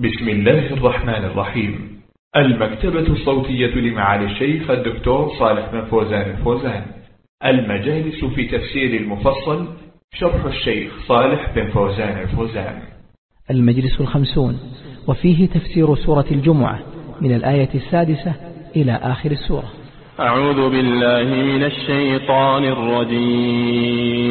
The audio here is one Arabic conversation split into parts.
بسم الله الرحمن الرحيم. المكتبة الصوتية لمعالي الشيخ الدكتور صالح بن فوزان الفوزان. المجالس في تفسير المفصل شرح الشيخ صالح بن فوزان الفوزان. المجلس الخمسون وفيه تفسير سورة الجمعة من الآية السادسة إلى آخر السورة. أعوذ بالله من الشيطان الرجيم.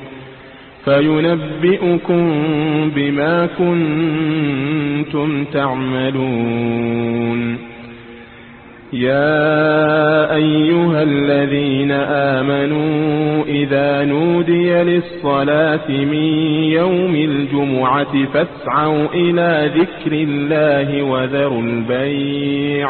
بما كنتم تعملون. يا أيها الذين آمنوا إذا نودي للصلاة من يوم الجمعة فاسعوا إلى ذكر الله وذروا البيع.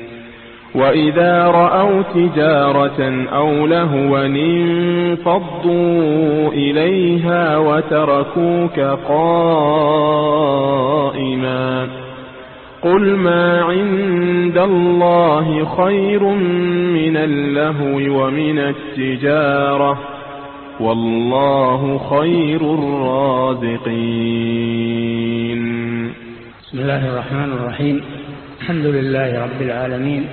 وإذا رأوا تجارة أو لهوا انفضوا إليها وتركوك قائما قل ما عند الله خير من اللهو ومن التجارة والله خير الرازقين. بسم الله الرحمن الرحيم. الحمد لله رب العالمين.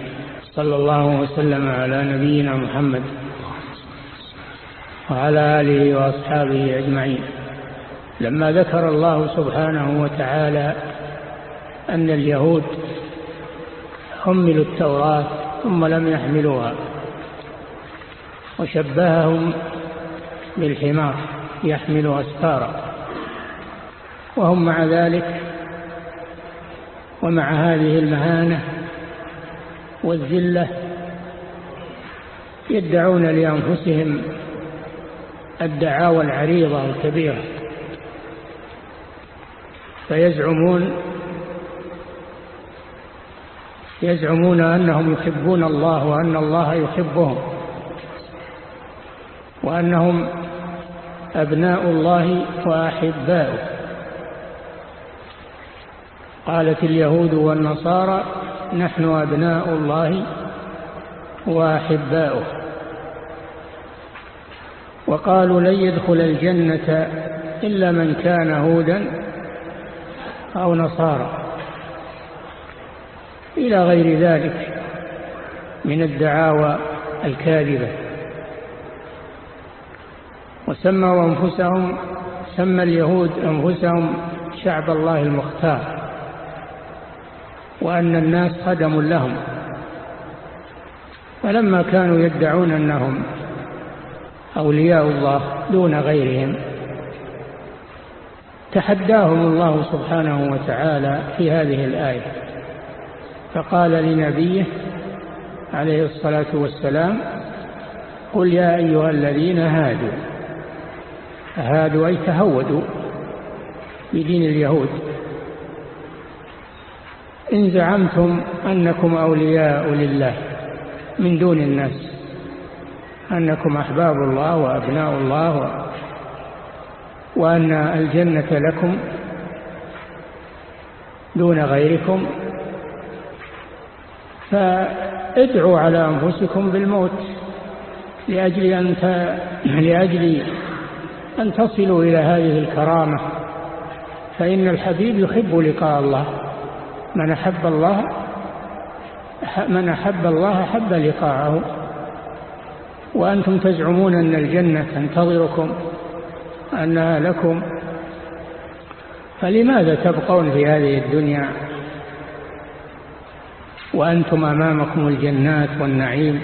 صلى الله وسلم على نبينا محمد وعلى آله وأصحابه أجمعين. لما ذكر الله سبحانه وتعالى أن اليهود حملوا التوراة ثم لم يحملوها وشبههم بالحمار يحمل أسفارا وهم مع ذلك ومع هذه المهانة والذلة يدعون لأنفسهم الدعاوى العريضة الكبيرة فيزعمون يزعمون أنهم يحبون الله وأن الله يحبهم وأنهم أبناء الله وأحباؤه. قالت اليهود والنصارى نحن أبناء الله وأحباؤه. وقالوا لن يدخل الجنة إلا من كان هودا أو نصارى. إلى غير ذلك من الدعاوى الكاذبة. وسموا أنفسهم سمى اليهود أنفسهم شعب الله المختار. وأن الناس خدم لهم. فلما كانوا يدعون أنهم أولياء الله دون غيرهم تحداهم الله سبحانه وتعالى في هذه الآية. فقال لنبيه عليه الصلاة والسلام قل يا أيها الذين هادوا. هادوا أي تهودوا بدين اليهود. إن زعمتم أنكم أولياء لله من دون الناس أنكم أحباب الله وأبناء الله وأن الجنة لكم دون غيركم فادعوا على أنفسكم بالموت لأجل أن, ت... لأجل أن تصلوا إلى هذه الكرامة فإن الحبيب يحب لقاء الله. من أحب الله من أحب الله أحب لقاءه. وأنتم تزعمون أن الجنة تنتظركم أنها لكم. فلماذا تبقون في هذه الدنيا؟ وأنتم أمامكم الجنات والنعيم.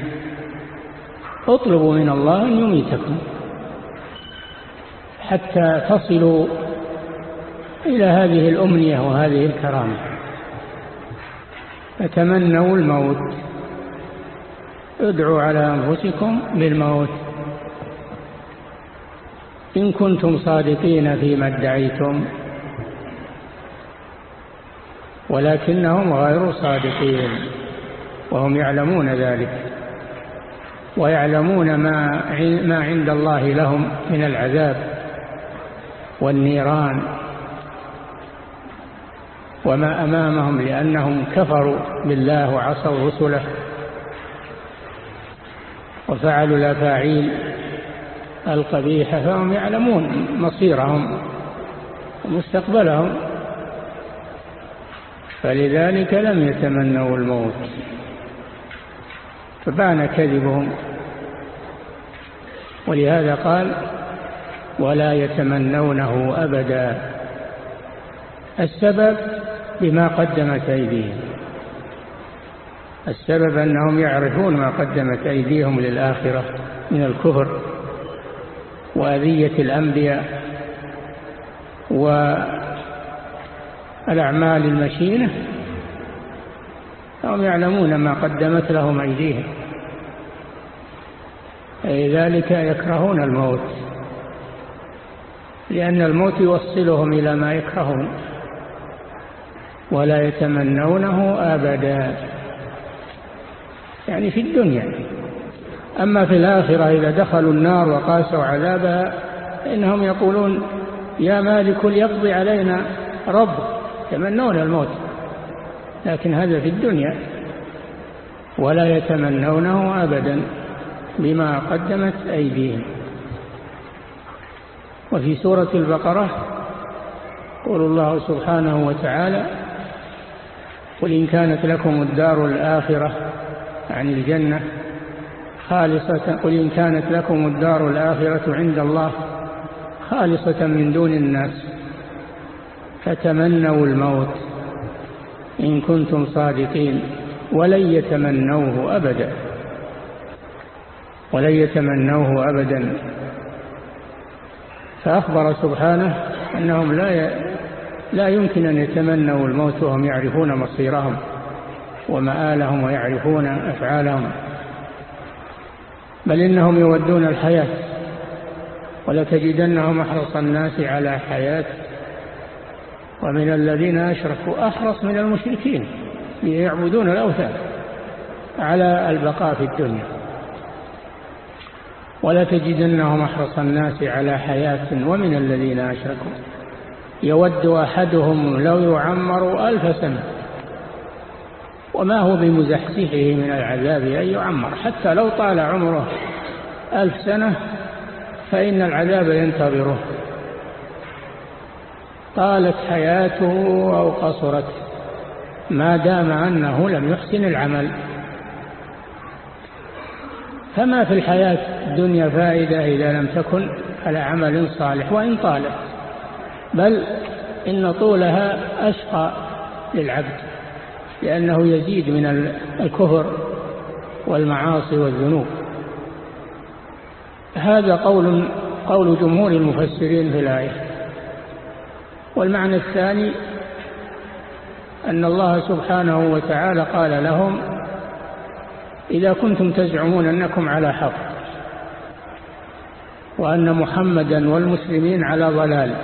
اطلبوا من الله أن يميتكم حتى تصلوا إلى هذه الأمنية وهذه الكرامة. فتمنوا الموت. ادعوا على أنفسكم بالموت إن كنتم صادقين فيما ادعيتم. ولكنهم غير صادقين وهم يعلمون ذلك. ويعلمون ما ما عند الله لهم من العذاب والنيران. وما أمامهم لأنهم كفروا بالله وعصوا رسله وفعلوا الأفاعيل القبيحة فهم يعلمون مصيرهم ومستقبلهم. فلذلك لم يتمنوا الموت فبان كذبهم. ولهذا قال ولا يتمنونه أبدا. السبب بما قدمت أيديهم. السبب أنهم يعرفون ما قدمت أيديهم للآخرة من الكفر وأذية الأنبياء والأعمال المشينة. فهم يعلمون ما قدمت لهم أيديهم. لذلك يكرهون الموت لأن الموت يوصلهم إلى ما يكرهون. ولا يتمنونه أبدا. يعني في الدنيا. أما في الآخرة إذا دخلوا النار وقاسوا عذابها إنهم يقولون يا مالك ليقضي علينا رب. يتمنون الموت. لكن هذا في الدنيا. ولا يتمنونه أبدا بما قدمت أيديهم. وفي سورة البقرة قول الله سبحانه وتعالى قل إن كانت لكم الدار الآخرة عن الجنة خالصة قل إن كانت لكم الدار الآخرة عند الله خالصة من دون الناس فتمنوا الموت إن كنتم صادقين ولن يتمنوه أبدا ولن يتمنوه أبدا. فأخبر سبحانه أنهم لا لا يمكن أن يتمنوا الموت وهم يعرفون مصيرهم ومآلهم ويعرفون أفعالهم. بل إنهم يودون الحياة ولتجدنهم أحرص الناس على حياة. ومن الذين أشركوا أحرص من المشركين يعبدون الأوثان على البقاء في الدنيا. ولا تجدنهم أحرص الناس على حياة. ومن الذين أشركوا يود أحدهم لو يعمر ألف سنة وما هو بمزحزحه من العذاب أن يعمر؟ حتى لو طال عمره ألف سنة فإن العذاب ينتظره. طالت حياته أو قصرت ما دام أنه لم يحسن العمل. فما في الحياة الدنيا فائدة إذا لم تكن على عمل صالح وإن طالت. بل إن طولها أشقى للعبد لأنه يزيد من الكفر والمعاصي والذنوب. هذا قول قول جمهور المفسرين في الآية. والمعنى الثاني أن الله سبحانه وتعالى قال لهم إذا كنتم تزعمون أنكم على حق وأن محمدا والمسلمين على ضلال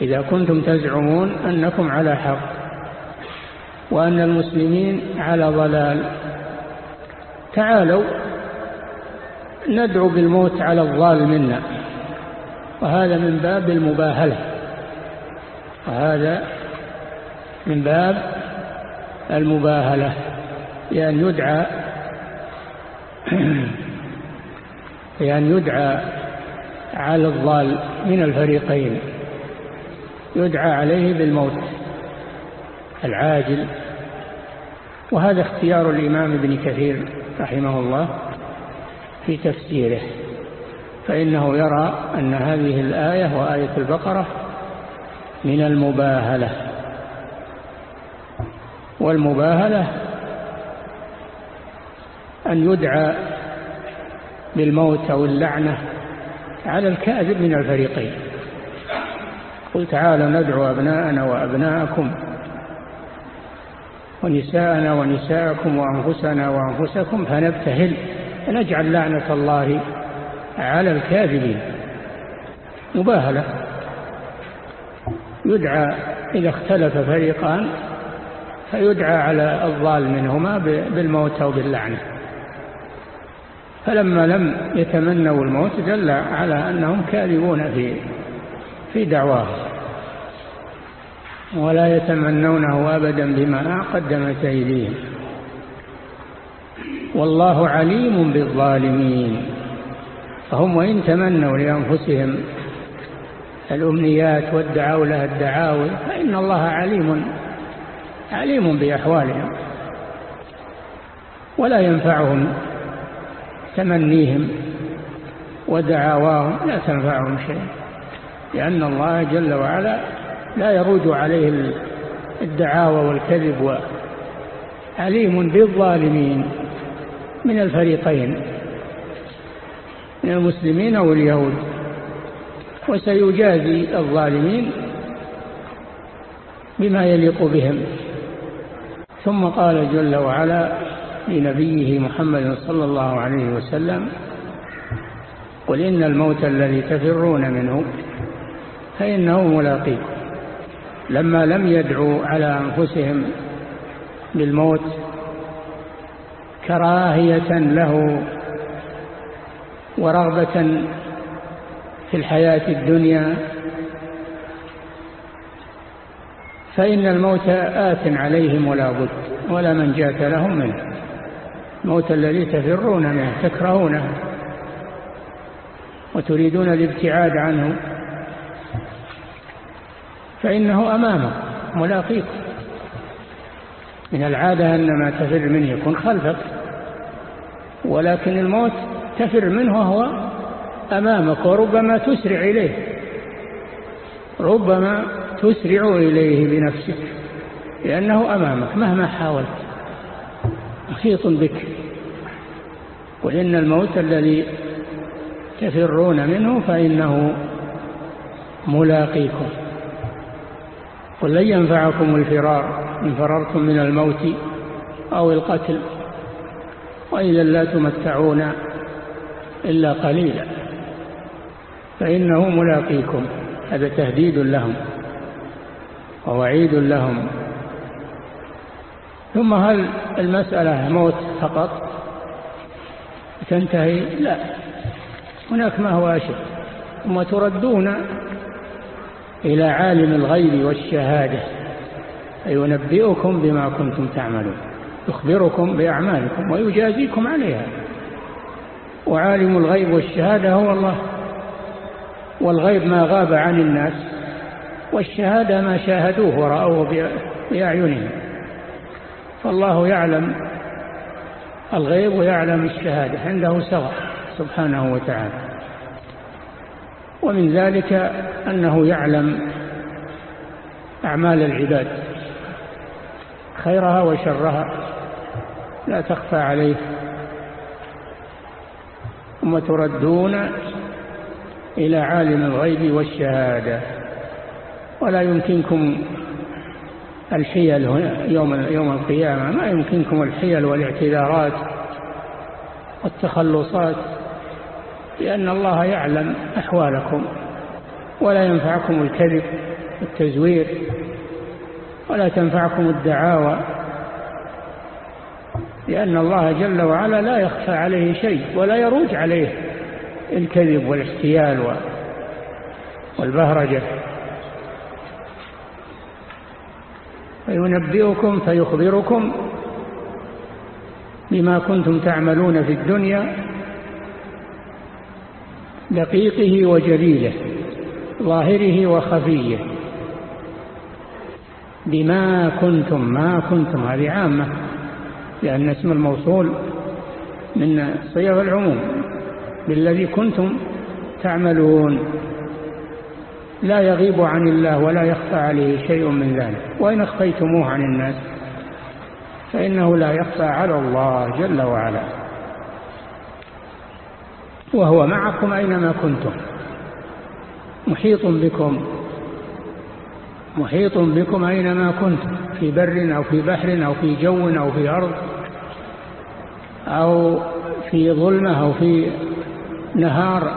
إذا كنتم تزعمون أنكم على حق وأن المسلمين على ضلال. تعالوا ندعو بالموت على الضال منا. وهذا من باب المباهلة. وهذا من باب المباهلة. لأن يدعى لأن يدعى على الضال من الفريقين. يدعى عليه بالموت العاجل. وهذا اختيار الإمام ابن كثير رحمه الله في تفسيره فإنه يرى أن هذه الآية وآية البقرة من المباهلة. والمباهلة أن يدعى بالموت أو اللعنة على الكاذب من الفريقين. قل تعالى ندعو أبناءنا وأبناءكم ونساءنا ونساءكم وأنفسنا وأنفسكم فنبتهل فنجعل لعنة الله على الكاذبين. مباهلة. يدعى إذا اختلف فريقان فيدعى على الضال منهما بالموت أو باللعنة. فلما لم يتمنوا الموت دل على أنهم كاذبون في في دعواهم ولا يتمنونه أبدا بما قدمت أيديهم. والله عليم بالظالمين. فهم وإن تمنوا لأنفسهم الأمنيات والدعاو لها الدعاوي فإن الله عليم عليم بأحوالهم. ولا ينفعهم تمنيهم ودعاواهم لا تنفعهم شيء. لأن الله جل وعلا لا يرود عليه الدعاوى والكذب عليم بالظالمين من الفريقين من المسلمين أو اليهود وسيجازي الظالمين بما يليق بهم. ثم قال جل وعلا لنبيه محمد صلى الله عليه وسلم قل إن الموت الذي تفرون منه فإنه ملاقيكم. لما لم يدعوا على أنفسهم بالموت كراهية له ورغبة في الحياة الدنيا. فإن الموت آت عليهم ولا بد ولا من جات لهم منه. الموت الذي تفرون منه تكرهونه وتريدون الابتعاد عنه. فإنه أمامك ملاقيك. من العادة أن ما تفر منه يكون خلفك ولكن الموت تفر منه وهو أمامك وربما تسرع إليه. ربما تسرع إليه بنفسك لأنه أمامك مهما حاولت. محيط بك. قل إن الموت الذي تفرون منه فإنه ملاقيكم. قل لن ينفعكم الفرار إن فررتم من الموت أو القتل وإذا لا تمتعون إلا قليلا فإنه ملاقيكم هذا تهديد لهم ووعيد لهم ثم هل المسألة موت فقط؟ تنتهي؟ لا. هناك ما هو أشد. ثم تردون إلى عالم الغيب والشهادة فينبئكم بما كنتم تعملون يخبركم بأعمالكم ويجازيكم عليها. وعالم الغيب والشهادة هو الله والغيب ما غاب عن الناس والشهادة ما شاهدوه ورأوه بأعينهم. فالله يعلم الغيب ويعلم الشهادة عنده سواء سبحانه وتعالى. ومن ذلك أنه يعلم أعمال العباد خيرها وشرها لا تخفى عليه ثم تردون إلى عالم الغيب والشهادة. ولا يمكنكم الحيل يوم يوم القيامة ما يمكنكم الحيل والاعتذارات والتخلصات. لأن الله يعلم أحوالكم ولا ينفعكم الكذب والتزوير ولا تنفعكم الدعاوى لأن الله جل وعلا لا يخفى عليه شيء ولا يروج عليه الكذب والاحتيال والبهرجة. فينبئكم فيخبركم بما كنتم تعملون في الدنيا دقيقه وجليله ظاهره وخفيه. بما كنتم ما كنتم هذه عامة لأن اسم الموصول من صيغ العموم. بالذي كنتم تعملون لا يغيب عن الله ولا يخفى عليه شيء من ذلك. وإن اخفيتموه عن الناس فإنه لا يخفى على الله جل وعلا. وهو معكم أينما كنتم. محيط بكم. محيط بكم أينما كنتم. في بر أو في بحر أو في جو أو في أرض أو في ظلمة أو في نهار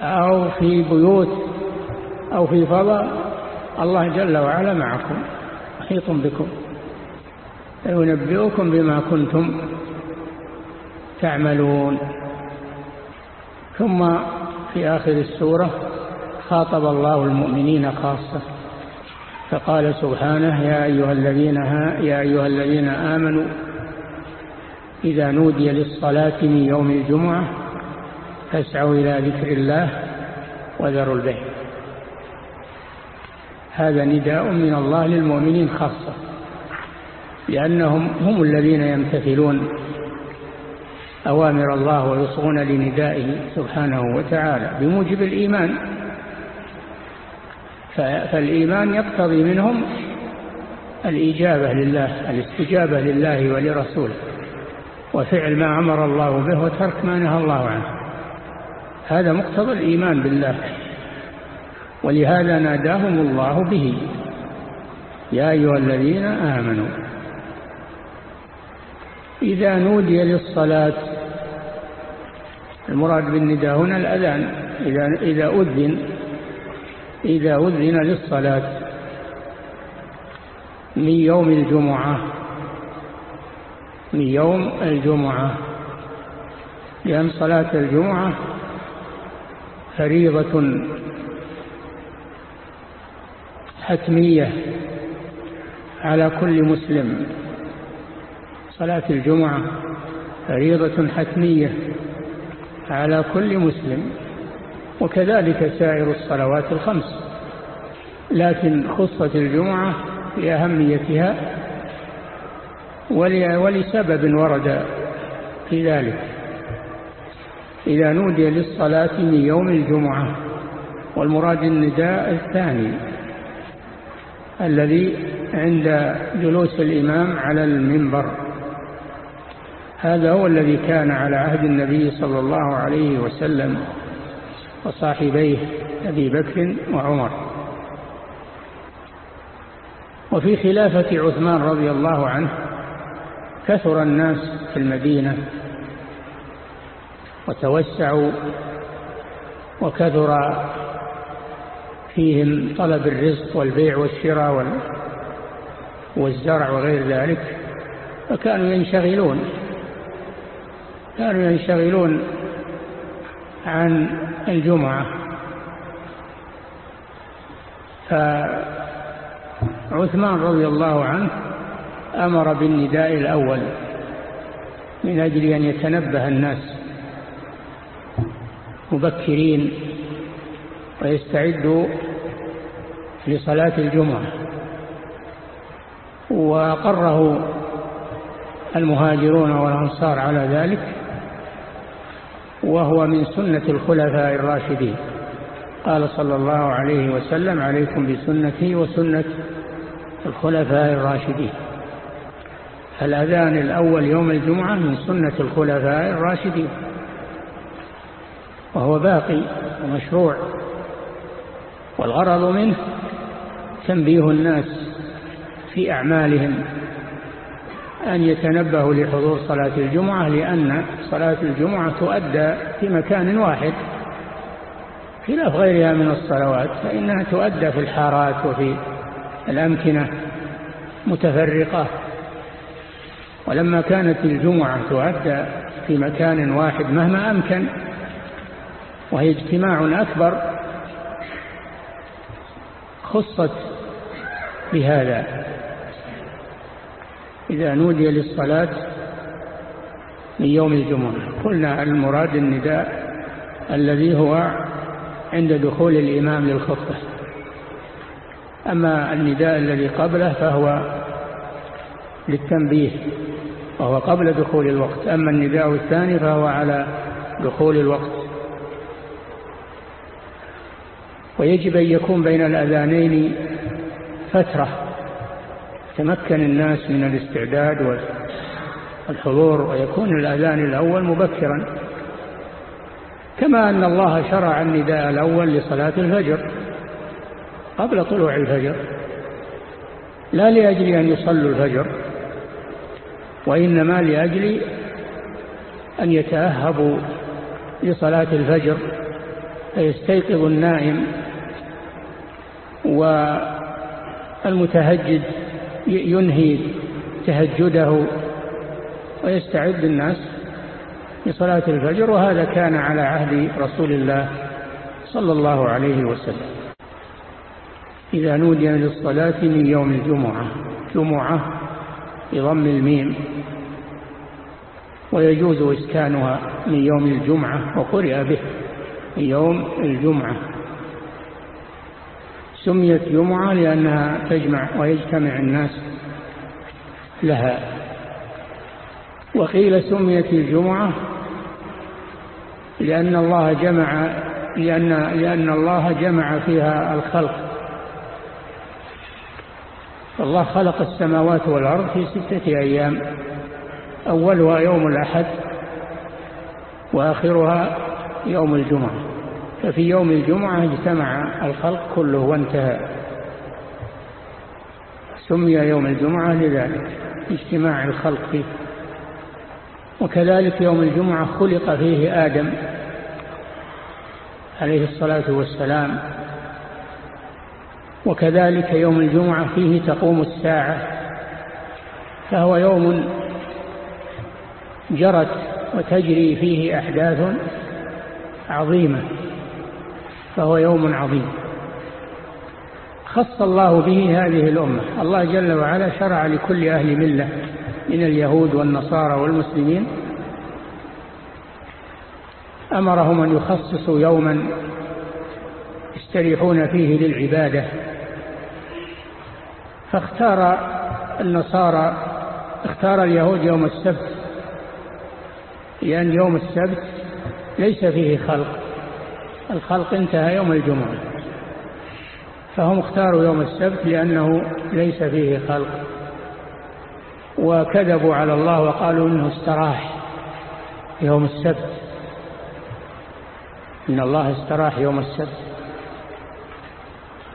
أو في بيوت أو في فضاء. الله جل وعلا معكم. محيط بكم. ينبئكم بما كنتم تعملون. ثم في آخر السورة خاطب الله المؤمنين خاصة فقال سبحانه يا أيها الذين ها يا أيها الذين آمنوا إذا نودي للصلاة من يوم الجمعة فاسعوا إلى ذكر الله وذروا البيع. هذا نداء من الله للمؤمنين خاصة لأنهم هم الذين يمتثلون أوامر الله ويصغون لندائه سبحانه وتعالى بموجب الإيمان. فالإيمان يقتضي منهم الإجابة لله الاستجابة لله ولرسوله وفعل ما أمر الله به وترك ما نهى الله عنه. هذا مقتضى الإيمان بالله ولهذا ناداهم الله به. يا أيها الذين آمنوا إذا نودي للصلاة المراد بالنداء هنا الأذان. إذا, إذا أذن إذا أذن للصلاة من يوم الجمعة من يوم الجمعة لأن صلاة الجمعة فريضة حتمية على كل مسلم. صلاة الجمعة فريضة حتمية على كل مسلم وكذلك سائر الصلوات الخمس. لكن خصت الجمعة لأهميتها ولسبب ورد في ذلك. إذا نودي للصلاة من يوم الجمعة والمراد النداء الثاني الذي عند جلوس الإمام على المنبر. هذا هو الذي كان على عهد النبي صلى الله عليه وسلم وصاحبيه أبي بكر وعمر. وفي خلافة عثمان رضي الله عنه كثر الناس في المدينة وتوسعوا وكثر فيهم طلب الرزق والبيع والشراء والزرع وغير ذلك فكانوا ينشغلون. كانوا ينشغلون عن الجمعة. فعثمان رضي الله عنه أمر بالنداء الأول من أجل أن يتنبه الناس مبكرين ويستعدوا لصلاة الجمعة. وأقره المهاجرون والأنصار على ذلك وهو من سنة الخلفاء الراشدين. قال صلى الله عليه وسلم عليكم بسنتي وسنة الخلفاء الراشدين. الأذان الأول يوم الجمعة من سنة الخلفاء الراشدين. وهو باقي ومشروع. والغرض منه تنبيه الناس في أعمالهم. أن يتنبهوا لحضور صلاة الجمعة لأن صلاة الجمعة تؤدى في مكان واحد خلاف غيرها من الصلوات فإنها تؤدى في الحارات وفي الأمكنة متفرقة. ولما كانت الجمعة تؤدى في مكان واحد مهما أمكن وهي اجتماع أكبر خصت بهذا. إذا نودي للصلاة من يوم الجمعة. قلنا المراد النداء الذي هو عند دخول الإمام للخطبة. أما النداء الذي قبله فهو للتنبيه وهو قبل دخول الوقت. أما النداء الثاني فهو على دخول الوقت. ويجب أن يكون بين الأذانين فترة تمكن الناس من الاستعداد والحضور ويكون الأذان الأول مبكرا. كما أن الله شرع النداء الأول لصلاة الفجر قبل طلوع الفجر لا لأجل أن يصلوا الفجر وإنما لأجل أن يتأهبوا لصلاة الفجر فيستيقظ النائم والمتهجد ينهي تهجده ويستعد الناس لصلاة الفجر وهذا كان على عهد رسول الله صلى الله عليه وسلم. إذا نودي للصلاة من يوم الجمعة جمعة بضم الميم ويجوز إسكانها من يوم الجمعة وقرئ به من يوم الجمعة. سميت جمعة لأنها تجمع ويجتمع الناس لها. وقيل سميت الجمعة لأن الله جمع لأن, لأن الله جمع فيها الخلق. الله خلق السماوات والأرض في ستة أيام أولها يوم الأحد وآخرها يوم الجمعة. ففي يوم الجمعة اجتمع الخلق كله وانتهى. سمي يوم الجمعة لذلك اجتماع الخلق فيه. وكذلك يوم الجمعة خلق فيه آدم عليه الصلاة والسلام. وكذلك يوم الجمعة فيه تقوم الساعة فهو يوم جرت وتجري فيه أحداث عظيمة. فهو يوم عظيم. خص الله به هذه الأمة. الله جل وعلا شرع لكل أهل ملة من اليهود والنصارى والمسلمين أمرهم أن يخصصوا يوما يستريحون فيه للعبادة. فاختار النصارى اختار اليهود يوم السبت لأن يوم السبت ليس فيه خلق. الخلق انتهى يوم الجمعة. فهم اختاروا يوم السبت لأنه ليس فيه خلق. وكذبوا على الله وقالوا إنه استراح يوم السبت. إن الله استراح يوم السبت.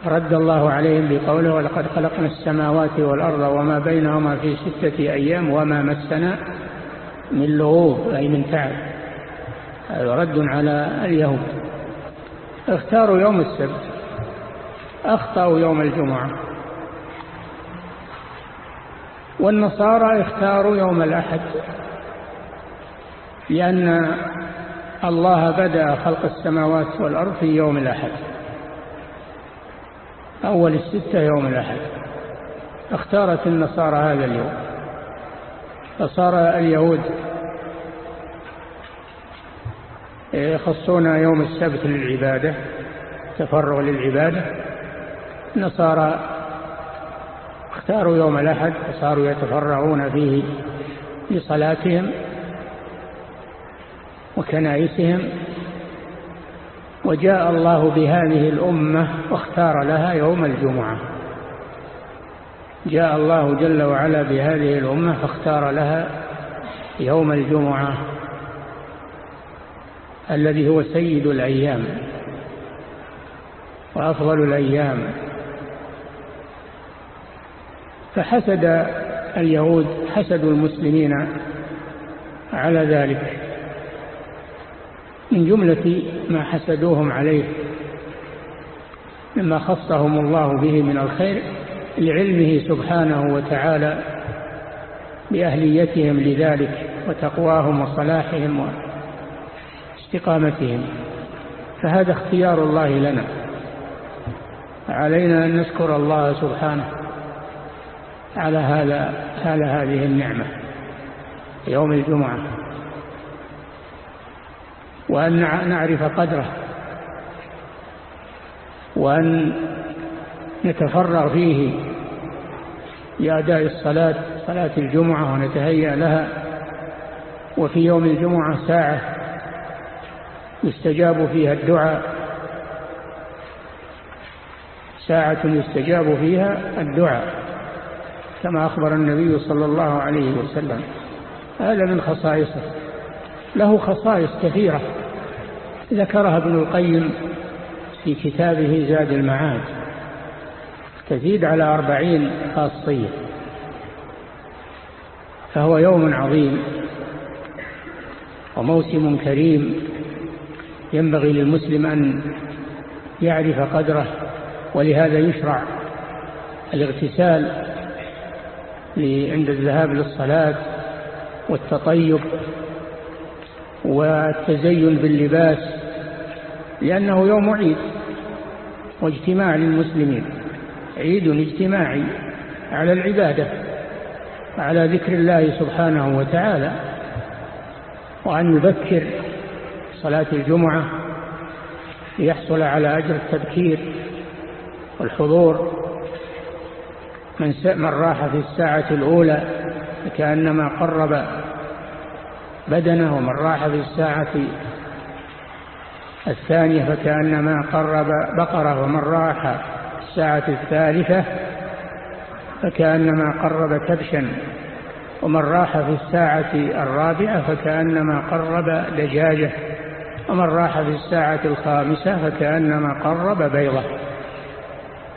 رد الله عليهم بقوله ولقد خلقنا السماوات والأرض وما بينهما في ستة أيام وما مسنا من لغوب أي من تعب هذا رد على اليهود. اختاروا يوم السبت. أخطأوا يوم الجمعة. والنصارى اختاروا يوم الأحد لأن الله بدأ خلق السماوات والأرض في يوم الأحد. أول الستة يوم الأحد. اختارت النصارى هذا اليوم. فصار اليهود يخصون يوم السبت للعبادة تفرغ للعبادة. النصارى اختاروا يوم الأحد فصاروا يتفرغون فيه لصلاتهم وكنائسهم. وجاء الله بهذه الأمة واختار لها يوم الجمعة. جاء الله جل وعلا بهذه الأمة فاختار لها يوم الجمعة. الذي هو سيد الأيام وأفضل الأيام. فحسد اليهود حسدوا المسلمين على ذلك من جملة ما حسدوهم عليه مما خصهم الله به من الخير لعلمه سبحانه وتعالى بأهليتهم لذلك وتقواهم وصلاحهم واستقامتهم فهذا اختيار الله لنا. علينا أن نشكر الله سبحانه على هذا على هذه النعمة يوم الجمعة. وأن نعرف قدره. وأن نتفرغ فيه لأداء الصلاة صلاة الجمعة ونتهيأ لها. وفي يوم الجمعة ساعة يستجاب فيها الدعاء. ساعة يستجاب فيها الدعاء كما أخبر النبي صلى الله عليه وسلم. هذا من خصائصه. له خصائص كثيرة. ذكرها ابن القيم في كتابه زاد المعاد. تزيد على أربعين خاصية. فهو يوم عظيم وموسم كريم. ينبغي للمسلم أن يعرف قدره ولهذا يشرع الاغتسال عند الذهاب للصلاة والتطيب والتزين باللباس لأنه يوم عيد واجتماع للمسلمين. عيد اجتماعي على العبادة على ذكر الله سبحانه وتعالى وأن يذكر صلاة الجمعة ليحصل على أجر التذكير والحضور من, من راح في الساعة الأولى كأنما قرب بدنه ومن راح في الساعة الثانية فكأنما قرب بقرة ومن راح الساعة الثالثة فكأنما قرب كبشا ومن راح في الساعة الرابعة فكأنما قرب دجاجة. ومن راح في الساعة الخامسة فكأنما قرب بيضة.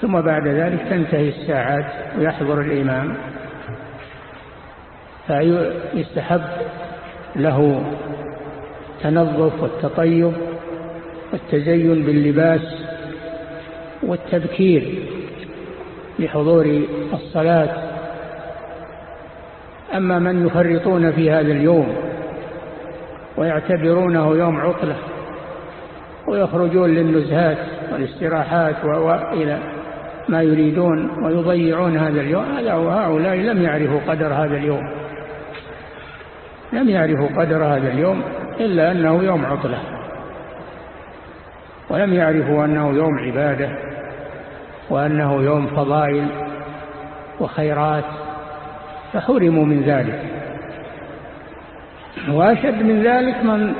ثم بعد ذلك تنتهي الساعات ويحضر الإمام. فيستحب له تنظف والتطيب والتزين باللباس والتبكير لحضور الصلاة. أما من يفرطون في هذا اليوم ويعتبرونه يوم عطلة ويخرجون للنزهات والاستراحات وإلى ما يريدون ويضيعون هذا اليوم. هذا لم يعرفوا قدر هذا اليوم. لم يعرفوا قدر هذا اليوم إلا أنه يوم عطلة. ولم يعرفوا أنه يوم عبادة وأنه يوم فضائل وخيرات فحرموا من ذلك. وأشد من ذلك من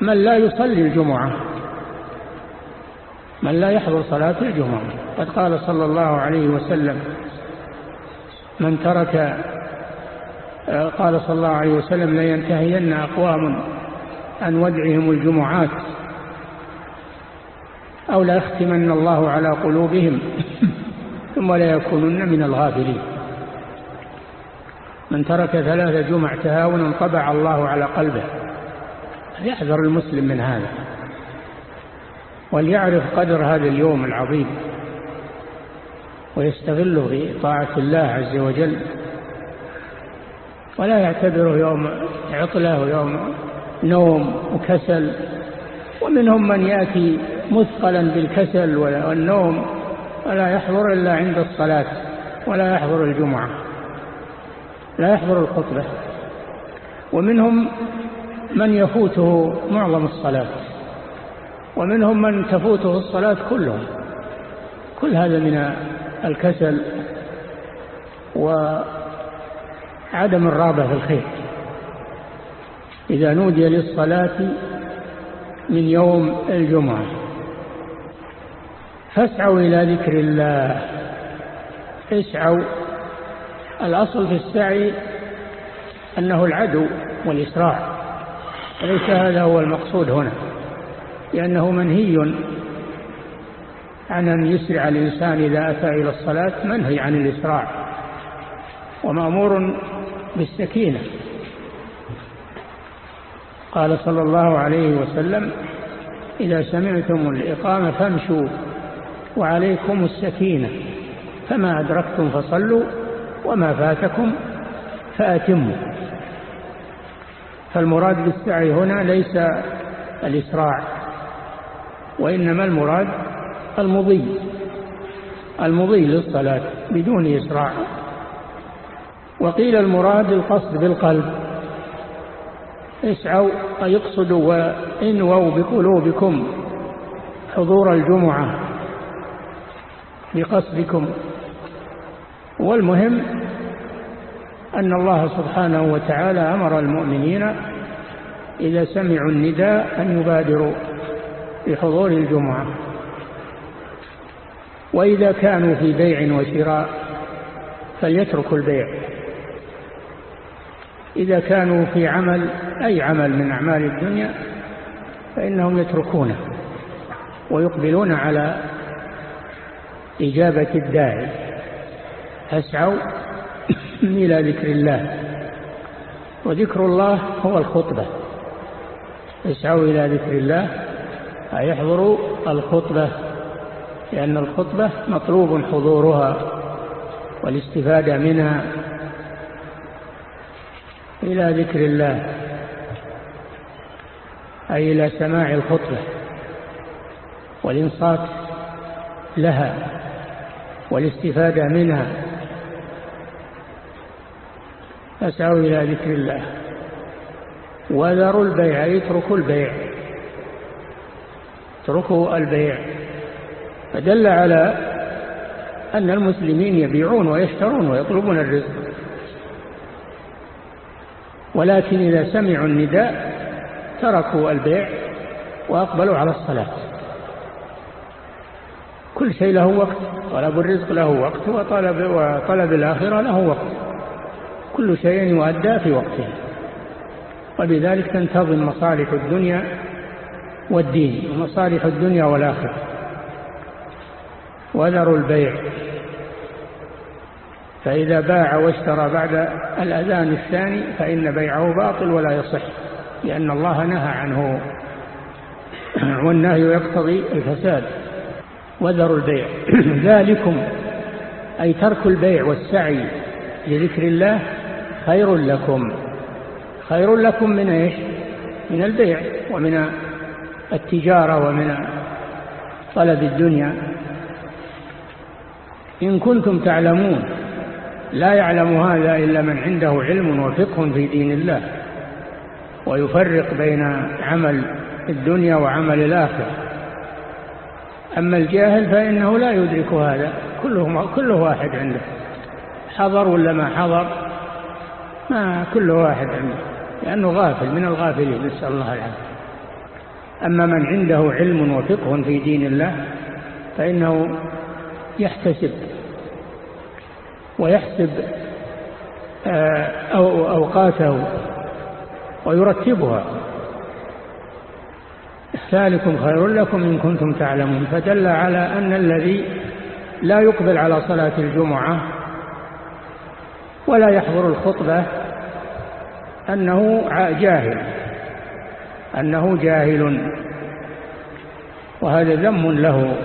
من لا يصلي الجمعة. من لا يحضر صلاة الجمعة. قد قال صلى الله عليه وسلم من ترك قال صلى الله عليه وسلم لا ينتهين أقوام عن ودعهم الجمعات أو لا يختمن الله على قلوبهم ثم لا يكونن من الغافلين. من ترك ثلاث جمع تهاونا طبع الله على قلبه. يحذر المسلم من هذا. وليعرف قدر هذا اليوم العظيم. ويستغله في طاعة الله عز وجل. ولا يعتبره يوم عطلة ويوم نوم وكسل. ومنهم من يأتي مثقلا بالكسل والنوم. ولا يحضر إلا عند الصلاة ولا يحضر الجمعة. لا يحضر الخطبة. ومنهم من يفوته معظم الصلاة. ومنهم من تفوته الصلاة كلهم. كل هذا من الكسل وعدم الرابة في الخير. إذا نودي للصلاة من يوم الجمعة. فاسعوا إلى ذكر الله. اسعوا الأصل في السعي أنه العدو والإسراع وليس هذا هو المقصود هنا لأنه منهي عن أن يسرع الإنسان إذا أتى إلى الصلاة منهي عن الإسراع ومأمور بالسكينة. قال صلى الله عليه وسلم إذا سمعتم الإقامة فامشوا وعليكم السكينة فما أدركتم فصلوا وما فاتكم فأتموا. فالمراد بالسعي هنا ليس الإسراع وإنما المراد المضي المضي للصلاة بدون إسراع. وقيل المراد القصد بالقلب اسعوا أي اقصدوا وإنووا بقلوبكم حضور الجمعة بقصدكم والمهم أن الله سبحانه وتعالى أمر المؤمنين إذا سمعوا النداء أن يبادروا بحضور الجمعة. وإذا كانوا في بيع وشراء فليتركوا البيع. إذا كانوا في عمل أي عمل من أعمال الدنيا فإنهم يتركونه ويقبلون على إجابة الداعي. أسعوا إلى ذكر الله. وذكر الله هو الخطبة. أسعوا إلى ذكر الله يحضروا الخطبة لأن الخطبة مطلوب حضورها والاستفادة منها. إلى ذكر الله أي إلى سماع الخطبة والإنصات لها والاستفادة منها. فاسعوا إلى ذكر الله. وذروا البيع اتركوا البيع. اتركوا البيع. فدل على أن المسلمين يبيعون ويشترون ويطلبون الرزق. ولكن إذا سمعوا النداء تركوا البيع وأقبلوا على الصلاة. كل شيء له وقت طلب الرزق له وقت وطلب, وطلب الآخرة له وقت. كل شيء يؤدى في وقته. وبذلك تنتظم مصالح الدنيا والدين ومصالح الدنيا والآخرة. وذروا البيع. فإذا باع واشترى بعد الأذان الثاني فإن بيعه باطل ولا يصح لأن الله نهى عنه. والنهي يقتضي الفساد. وذروا البيع. ذلكم أي ترك البيع والسعي لذكر الله خير لكم. خير لكم من إيش؟ من البيع ومن التجارة ومن طلب الدنيا. إن كنتم تعلمون لا يعلم هذا إلا من عنده علم وفقه في دين الله ويفرق بين عمل الدنيا وعمل الآخر أما الجاهل فإنه لا يدرك هذا كله, كله واحد عنده حضر ولا ما حضر؟ ما كل واحد عنده لأنه غافل من الغافلين نسأل الله العافية. أما من عنده علم وفقه في دين الله فإنه يحتسب ويحسب آه، أوقاته ويرتبها. ذلكم خير لكم إن كنتم تعلمون. فدل على أن الذي لا يقبل على صلاة الجمعة ولا يحضر الخطبة أنه جاهل أنه جاهل. وهذا ذم له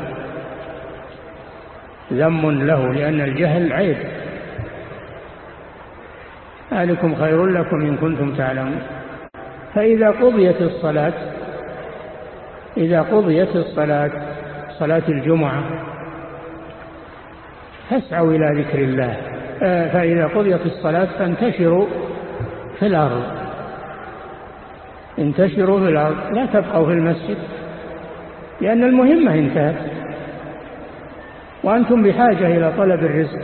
ذم له لأن الجهل عيب. ذلكم خير لكم إن كنتم تعلمون. فإذا قضيت الصلاة إذا قضيت الصلاة صلاة الجمعة فاسعوا إلى ذكر الله. فإذا قضيت الصلاة فانتشروا في الأرض. انتشروا في الأرض لا تبقوا في المسجد لأن المهمة انتهت. وأنتم بحاجة إلى طلب الرزق.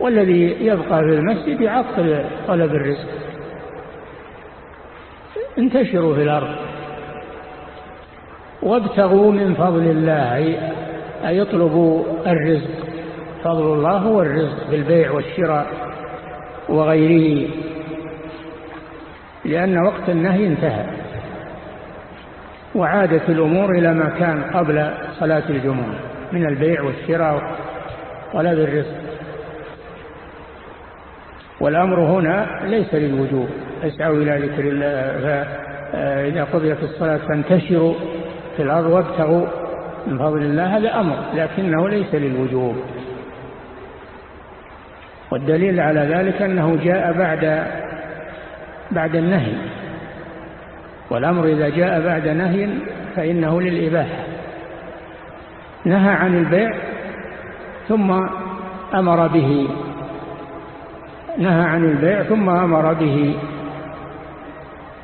والذي يبقى في المسجد يعطل طلب الرزق. انتشروا في الأرض. وابتغوا من فضل الله أي يطلبوا الرزق. فضل الله هو الرزق بالبيع والشراء وغيره. لأن وقت النهي انتهى وعادت الأمور إلى ما كان قبل صلاة الجمعة من البيع والشراء طلب الرزق والأمر هنا ليس للوجوب اسعوا إلى ذكر الله إذا قضيت الصلاة فانتشروا في الأرض وابتغوا من فضل الله هذا أمر لكنه ليس للوجوب. والدليل على ذلك أنه جاء بعد بعد النهي. والأمر إذا جاء بعد نهي فإنه للإباحة. نهى عن البيع ثم أمر به. نهى عن البيع ثم أمر به.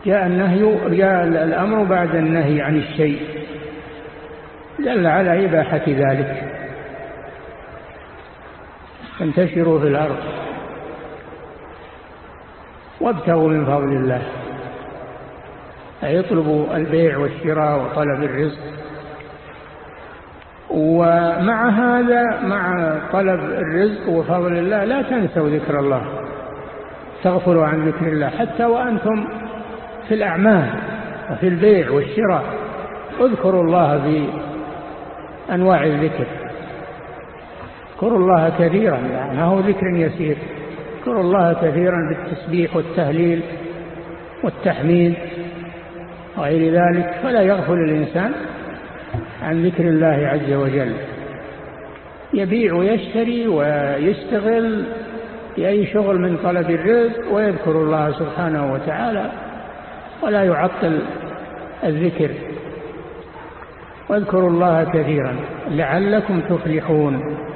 جاء النهي جاء الأمر بعد النهي عن الشيء. دل على إباحة ذلك. انتشروا في الأرض. وابتغوا من فضل الله. يطلبوا البيع والشراء وطلب الرزق. ومع هذا مع طلب الرزق وفضل الله لا تنسوا ذكر الله. تغفلوا عن ذكر الله. حتى وأنتم في الأعمال وفي البيع والشراء. اذكروا الله في أنواع الذكر. اذكروا الله كثيرا يعني ما هو ذكر يسير. اذكروا الله كثيرا بالتسبيح والتهليل والتحميد وغير ذلك فلا يغفل الإنسان عن ذكر الله عز وجل. يبيع ويشتري ويستغل في أي شغل من طلب الرزق ويذكر الله سبحانه وتعالى ولا يعطل الذكر. واذكروا الله كثيرا لعلكم تفلحون.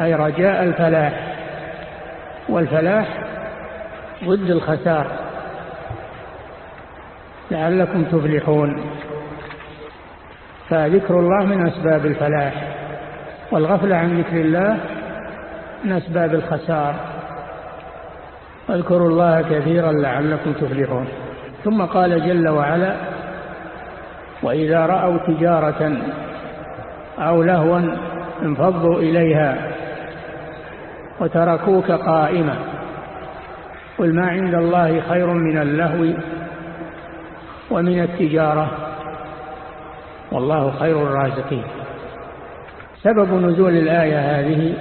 أي رجاء الفلاح. والفلاح ضد الخسار. لعلكم تفلحون. فذكر الله من أسباب الفلاح. والغفلة عن ذكر الله من أسباب الخسار. واذكروا الله كثيرا لعلكم تفلحون. ثم قال جل وعلا وإذا رأوا تجارة أو لهوا انفضوا إليها. وتركوك قائمة قل ما عند الله خير من اللهو ومن التجارة. والله خير الرازقين. سبب نزول الآية هذه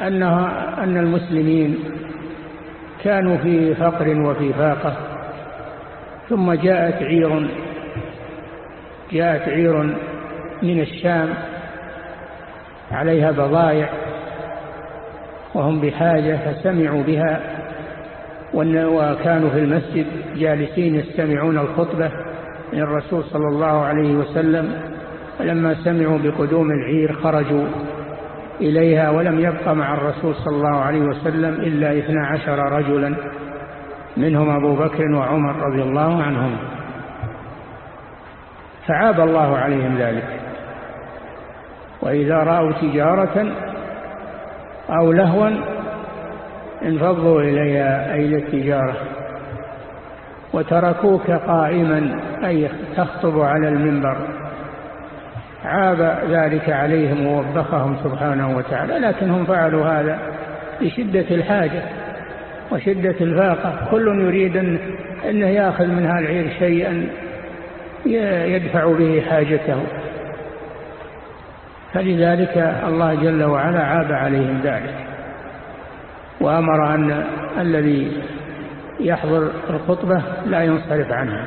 أنها أن المسلمين كانوا في فقر وفي فاقة ثم جاءت عير جاءت عير من الشام عليها بضائع وهم بحاجة فسمعوا بها وكانوا في المسجد جالسين يستمعون الخطبة من الرسول صلى الله عليه وسلم فلما سمعوا بقدوم العير خرجوا إليها ولم يبق مع الرسول صلى الله عليه وسلم إلا اثنا عشر رجلا منهم أبو بكر وعمر رضي الله عنهم. فعاب الله عليهم ذلك. وإذا رأوا تجارة أو لهوا انفضوا إليها أي للتجارة. وتركوك قائما أي تخطب على المنبر. عاب ذلك عليهم ووبخهم سبحانه وتعالى لكنهم فعلوا هذا لشدة الحاجة وشدة الفاقة. كل يريد أن أنه يأخذ من هذا العير شيئا يدفع به حاجته. فلذلك الله جل وعلا عاب عليهم ذلك. وأمر أن الذي يحضر الخطبة لا ينصرف عنها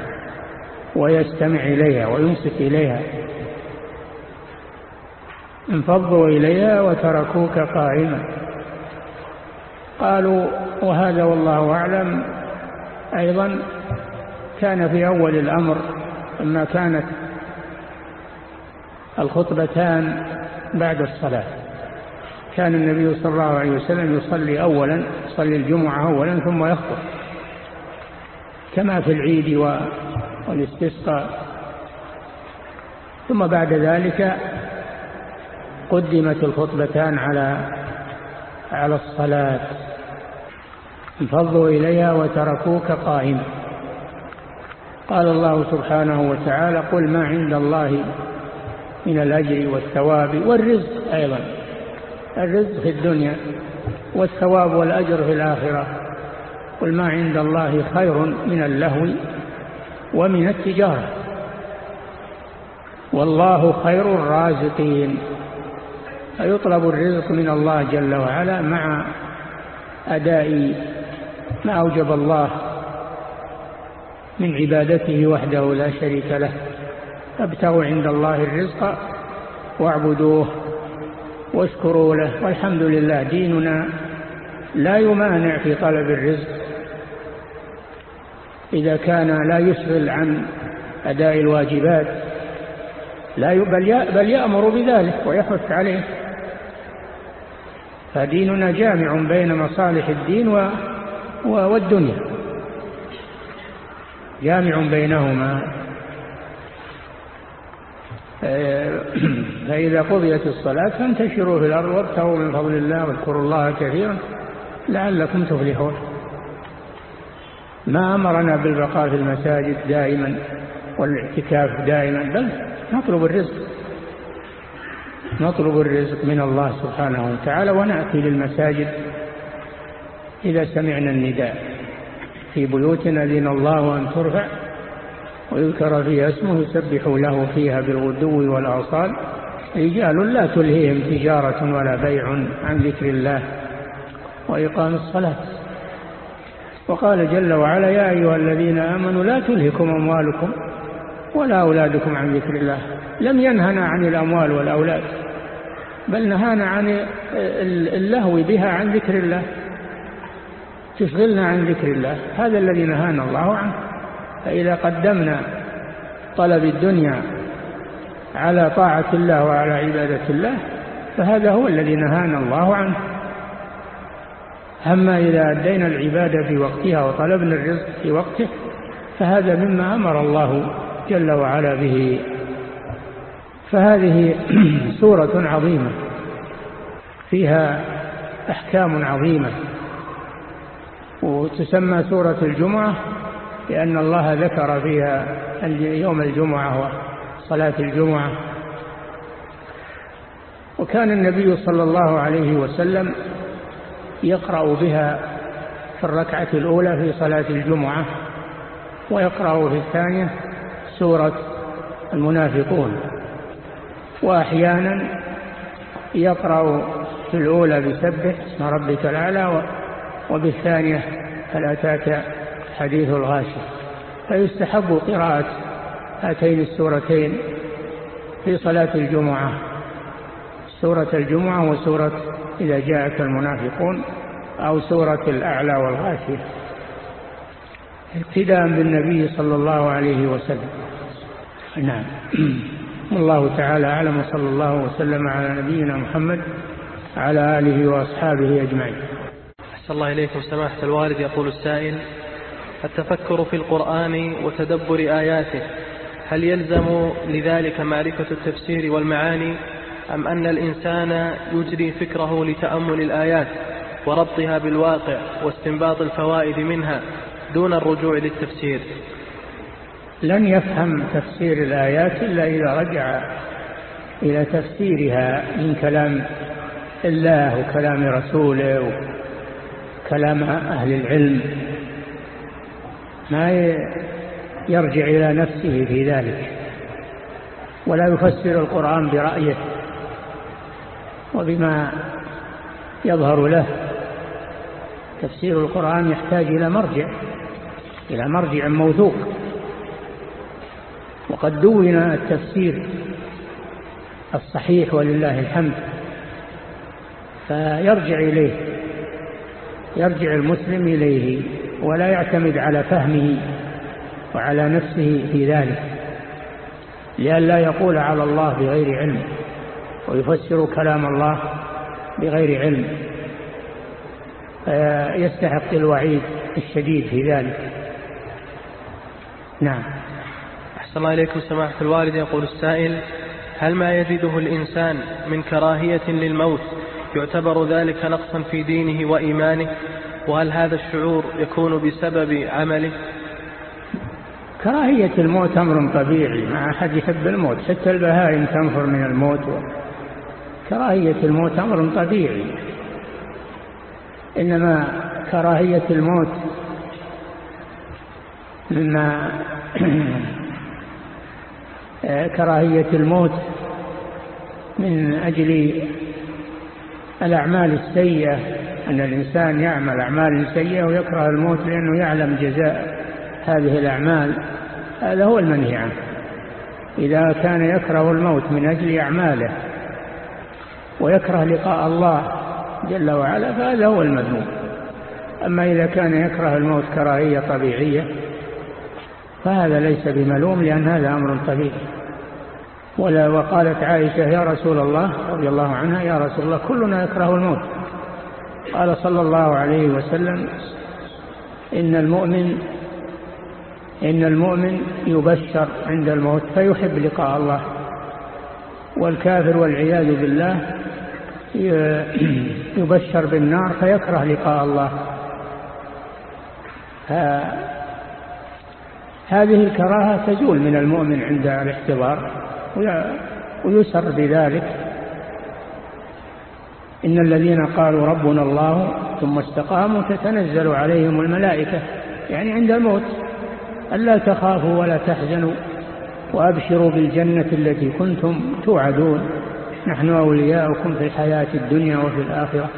ويستمع إليها وينصت إليها. انفضوا إليها وتركوك قائما. قالوا وهذا والله أعلم. أيضا كان في أول الأمر لما كانت الخطبتان بعد الصلاة. كان النبي صلى الله عليه وسلم يصلي أولا يصلي الجمعة أولا ثم يخطب. كما في العيد والاستسقاء. ثم بعد ذلك قدمت الخطبتان على على الصلاة. انفضوا إليها وتركوك قائما. قال الله سبحانه وتعالى قل ما عند الله من الأجر والثواب والرزق أيضا. الرزق في الدنيا والثواب والأجر في الآخرة. قل ما عند الله خير من اللهو ومن التجارة. والله خير الرازقين. فيطلب الرزق من الله جل وعلا مع أداء ما أوجب الله من عبادته وحده لا شريك له. فابتغوا عند الله الرزق واعبدوه واشكروا له. والحمد لله ديننا لا يمانع في طلب الرزق إذا كان لا يسهل عن أداء الواجبات. لا بل يأمر بذلك ويحث عليه. فديننا جامع بين مصالح الدين والدنيا. جامع بينهما. فإذا قضيت الصلاة فانتشروا في الأرض وابتغوا من فضل الله واذكروا الله كثيرا لعلكم تفلحون. ما أمرنا بالبقاء في المساجد دائما والاعتكاف دائما بل نطلب الرزق. نطلب الرزق من الله سبحانه وتعالى ونأتي للمساجد إذا سمعنا النداء. في بيوتنا أذن الله أن ترفع. ويذكر فيها اسمه يسبح له فيها بالغدو والآصال. رجال لا تلهيهم تجارة ولا بيع عن ذكر الله وإقام الصلاة. وقال جل وعلا يا أيها الذين آمنوا لا تلهكم أموالكم ولا أولادكم عن ذكر الله. لم ينهنا عن الأموال والأولاد بل نهانا عن اللهو بها عن ذكر الله. تشغلنا عن ذكر الله. هذا الذي نهانا الله عنه. فإذا قدمنا طلب الدنيا على طاعة الله وعلى عبادة الله فهذا هو الذي نهانا الله عنه. أما إذا أدينا العبادة في وقتها وطلبنا الرزق في وقته فهذا مما أمر الله جل وعلا به. فهذه سورة عظيمة فيها أحكام عظيمة وتسمى سورة الجمعة لأن الله ذكر فيها يوم الجمعة وصلاة الجمعة. وكان النبي صلى الله عليه وسلم يقرأ بها في الركعة الأولى في صلاة الجمعة ويقرأ في الثانية سورة المنافقون. وأحيانا يقرأ في الأولى بسبح اسم ربك الأعلى وبالثانية هل أتاك حديث الغاشي. فيستحب قراءة هاتين السورتين في صلاة الجمعة. سورة الجمعة وسورة إذا جاءك المنافقون أو سورة الأعلى والغاشية. ابتداء بالنبي صلى الله عليه وسلم. نعم. والله تعالى أعلم وصلى الله وسلم على نبينا محمد على آله وأصحابه أجمعين. أحسن الله إليكم سماحة الوالد يقول السائل التفكر في القرآن وتدبر آياته. هل يلزم لذلك معرفة التفسير والمعاني؟ أم أن الإنسان يجري فكره لتأمل الآيات وربطها بالواقع واستنباط الفوائد منها دون الرجوع للتفسير؟ لن يفهم تفسير الآيات إلا إذا رجع إلى تفسيرها من كلام الله وكلام رسوله وكلام أهل العلم. ما يرجع إلى نفسه في ذلك ولا يفسر القرآن برأيه وبما يظهر له. تفسير القرآن يحتاج إلى مرجع إلى مرجع موثوق. وقد دون التفسير الصحيح ولله الحمد فيرجع إليه يرجع المسلم إليه. ولا يعتمد على فهمه وعلى نفسه في ذلك لئلا يقول على الله بغير علم ويفسر كلام الله بغير علم. يستحق الوعيد الشديد في ذلك. نعم. أحسن الله إليكم سماحة الوالد. يقول السائل هل ما يجده الإنسان من كراهية للموت يعتبر ذلك نقصا في دينه وإيمانه؟ وهل هذا الشعور يكون بسبب عمله؟ كراهية الموت أمر طبيعي. ما أحد يحب الموت. حتى البهائم تنفر من الموت. كراهية الموت أمر طبيعي. إنما كراهية الموت مما كراهية الموت من أجل الأعمال السيئة. أن الإنسان يعمل أعمال سيئة ويكره الموت لأنه يعلم جزاء هذه الأعمال. هذا هو المنهي عنه. إذا كان يكره الموت من أجل أعماله ويكره لقاء الله جل وعلا فهذا هو المذموم. أما إذا كان يكره الموت كراهية طبيعية فهذا ليس بملوم لأن هذا أمر طبيعي. ولا وقالت عائشة يا رسول الله رضي الله عنها يا رسول الله كلنا يكره الموت. قال صلى الله عليه وسلم إن المؤمن إن المؤمن يبشر عند الموت فيحب لقاء الله والكافر والعياذ بالله يبشر بالنار فيكره لقاء الله. هذه الكراهة تزول من المؤمن عند الاحتضار ويسر بذلك. إن الذين قالوا ربنا الله ثم استقاموا تتنزل عليهم الملائكة يعني عند الموت. ألا تخافوا ولا تحزنوا وأبشروا بالجنة التي كنتم توعدون. نحن أولياؤكم في الحياة الدنيا وفي الآخرة.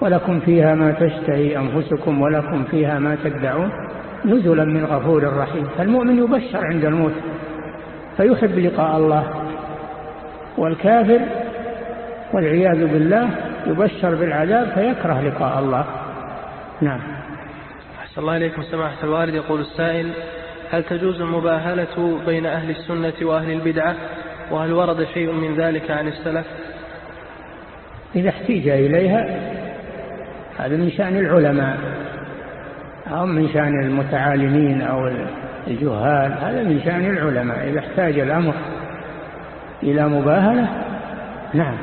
ولكم فيها ما تشتهي أنفسكم ولكم فيها ما تدعون. نزلا من غفور رحيم. فالمؤمن يبشر عند الموت فيحب لقاء الله. والكافر والعياذ بالله يبشر بالعذاب فيكره لقاء الله. نعم. أحسن الله إليكم سماحة الوالد. يقول السائل هل تجوز المباهلة بين أهل السنة وأهل البدعة؟ وهل ورد شيء من ذلك عن السلف؟ إذا احتيج إليها هذا من شأن العلماء أو من شأن المتعالمين أو الجهال هذا من شأن العلماء. إذا احتاج الأمر إلى مباهلة نعم.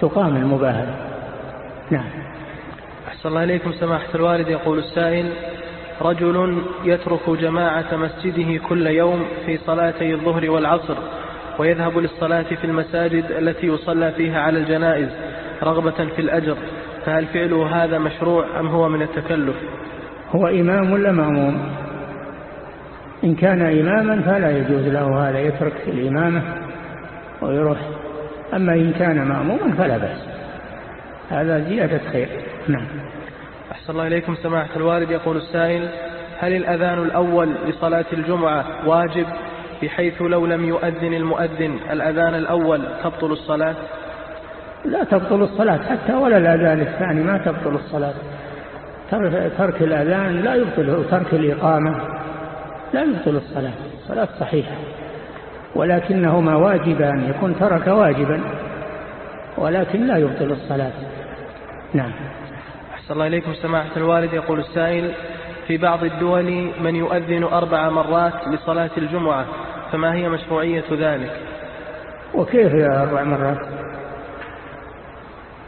تقام المباهلة نعم. أحسن الله إليكم سماحة الوالد. يقول السائل رجل يترك جماعة مسجده كل يوم في صلاتي الظهر والعصر ويذهب للصلاة في المساجد التي يصلى فيها على الجنائز رغبة في الأجر. فهل فعله هذا مشروع أم هو من التكلف؟ هو إمام ولا مأموم؟ إن كان إماما فلا يجوز له هذا يترك الإمامة ويروح أما إن كان مأموما فلا بأس. هذا زيادة خير. نعم. أحسن الله إليكم سماحة الوالد. يقول السائل هل الأذان الأول لصلاة الجمعة واجب بحيث لو لم يؤذن المؤذن الأذان الأول تبطل الصلاة؟ لا تبطل الصلاة حتى ولا الأذان الثاني ما تبطل الصلاة. ترك الأذان لا يبطل ترك الإقامة لا يبطل الصلاة. الصلاة صحيحة. ولكنهما واجبان يكون ترك واجبا ولكن لا يبطل الصلاة. نعم. أحسن الله إليكم سماحة الوالد. يقول السائل في بعض الدول من يؤذن أربع مرات لصلاة الجمعة فما هي مشروعية ذلك؟ وكيف يا أربع مرات؟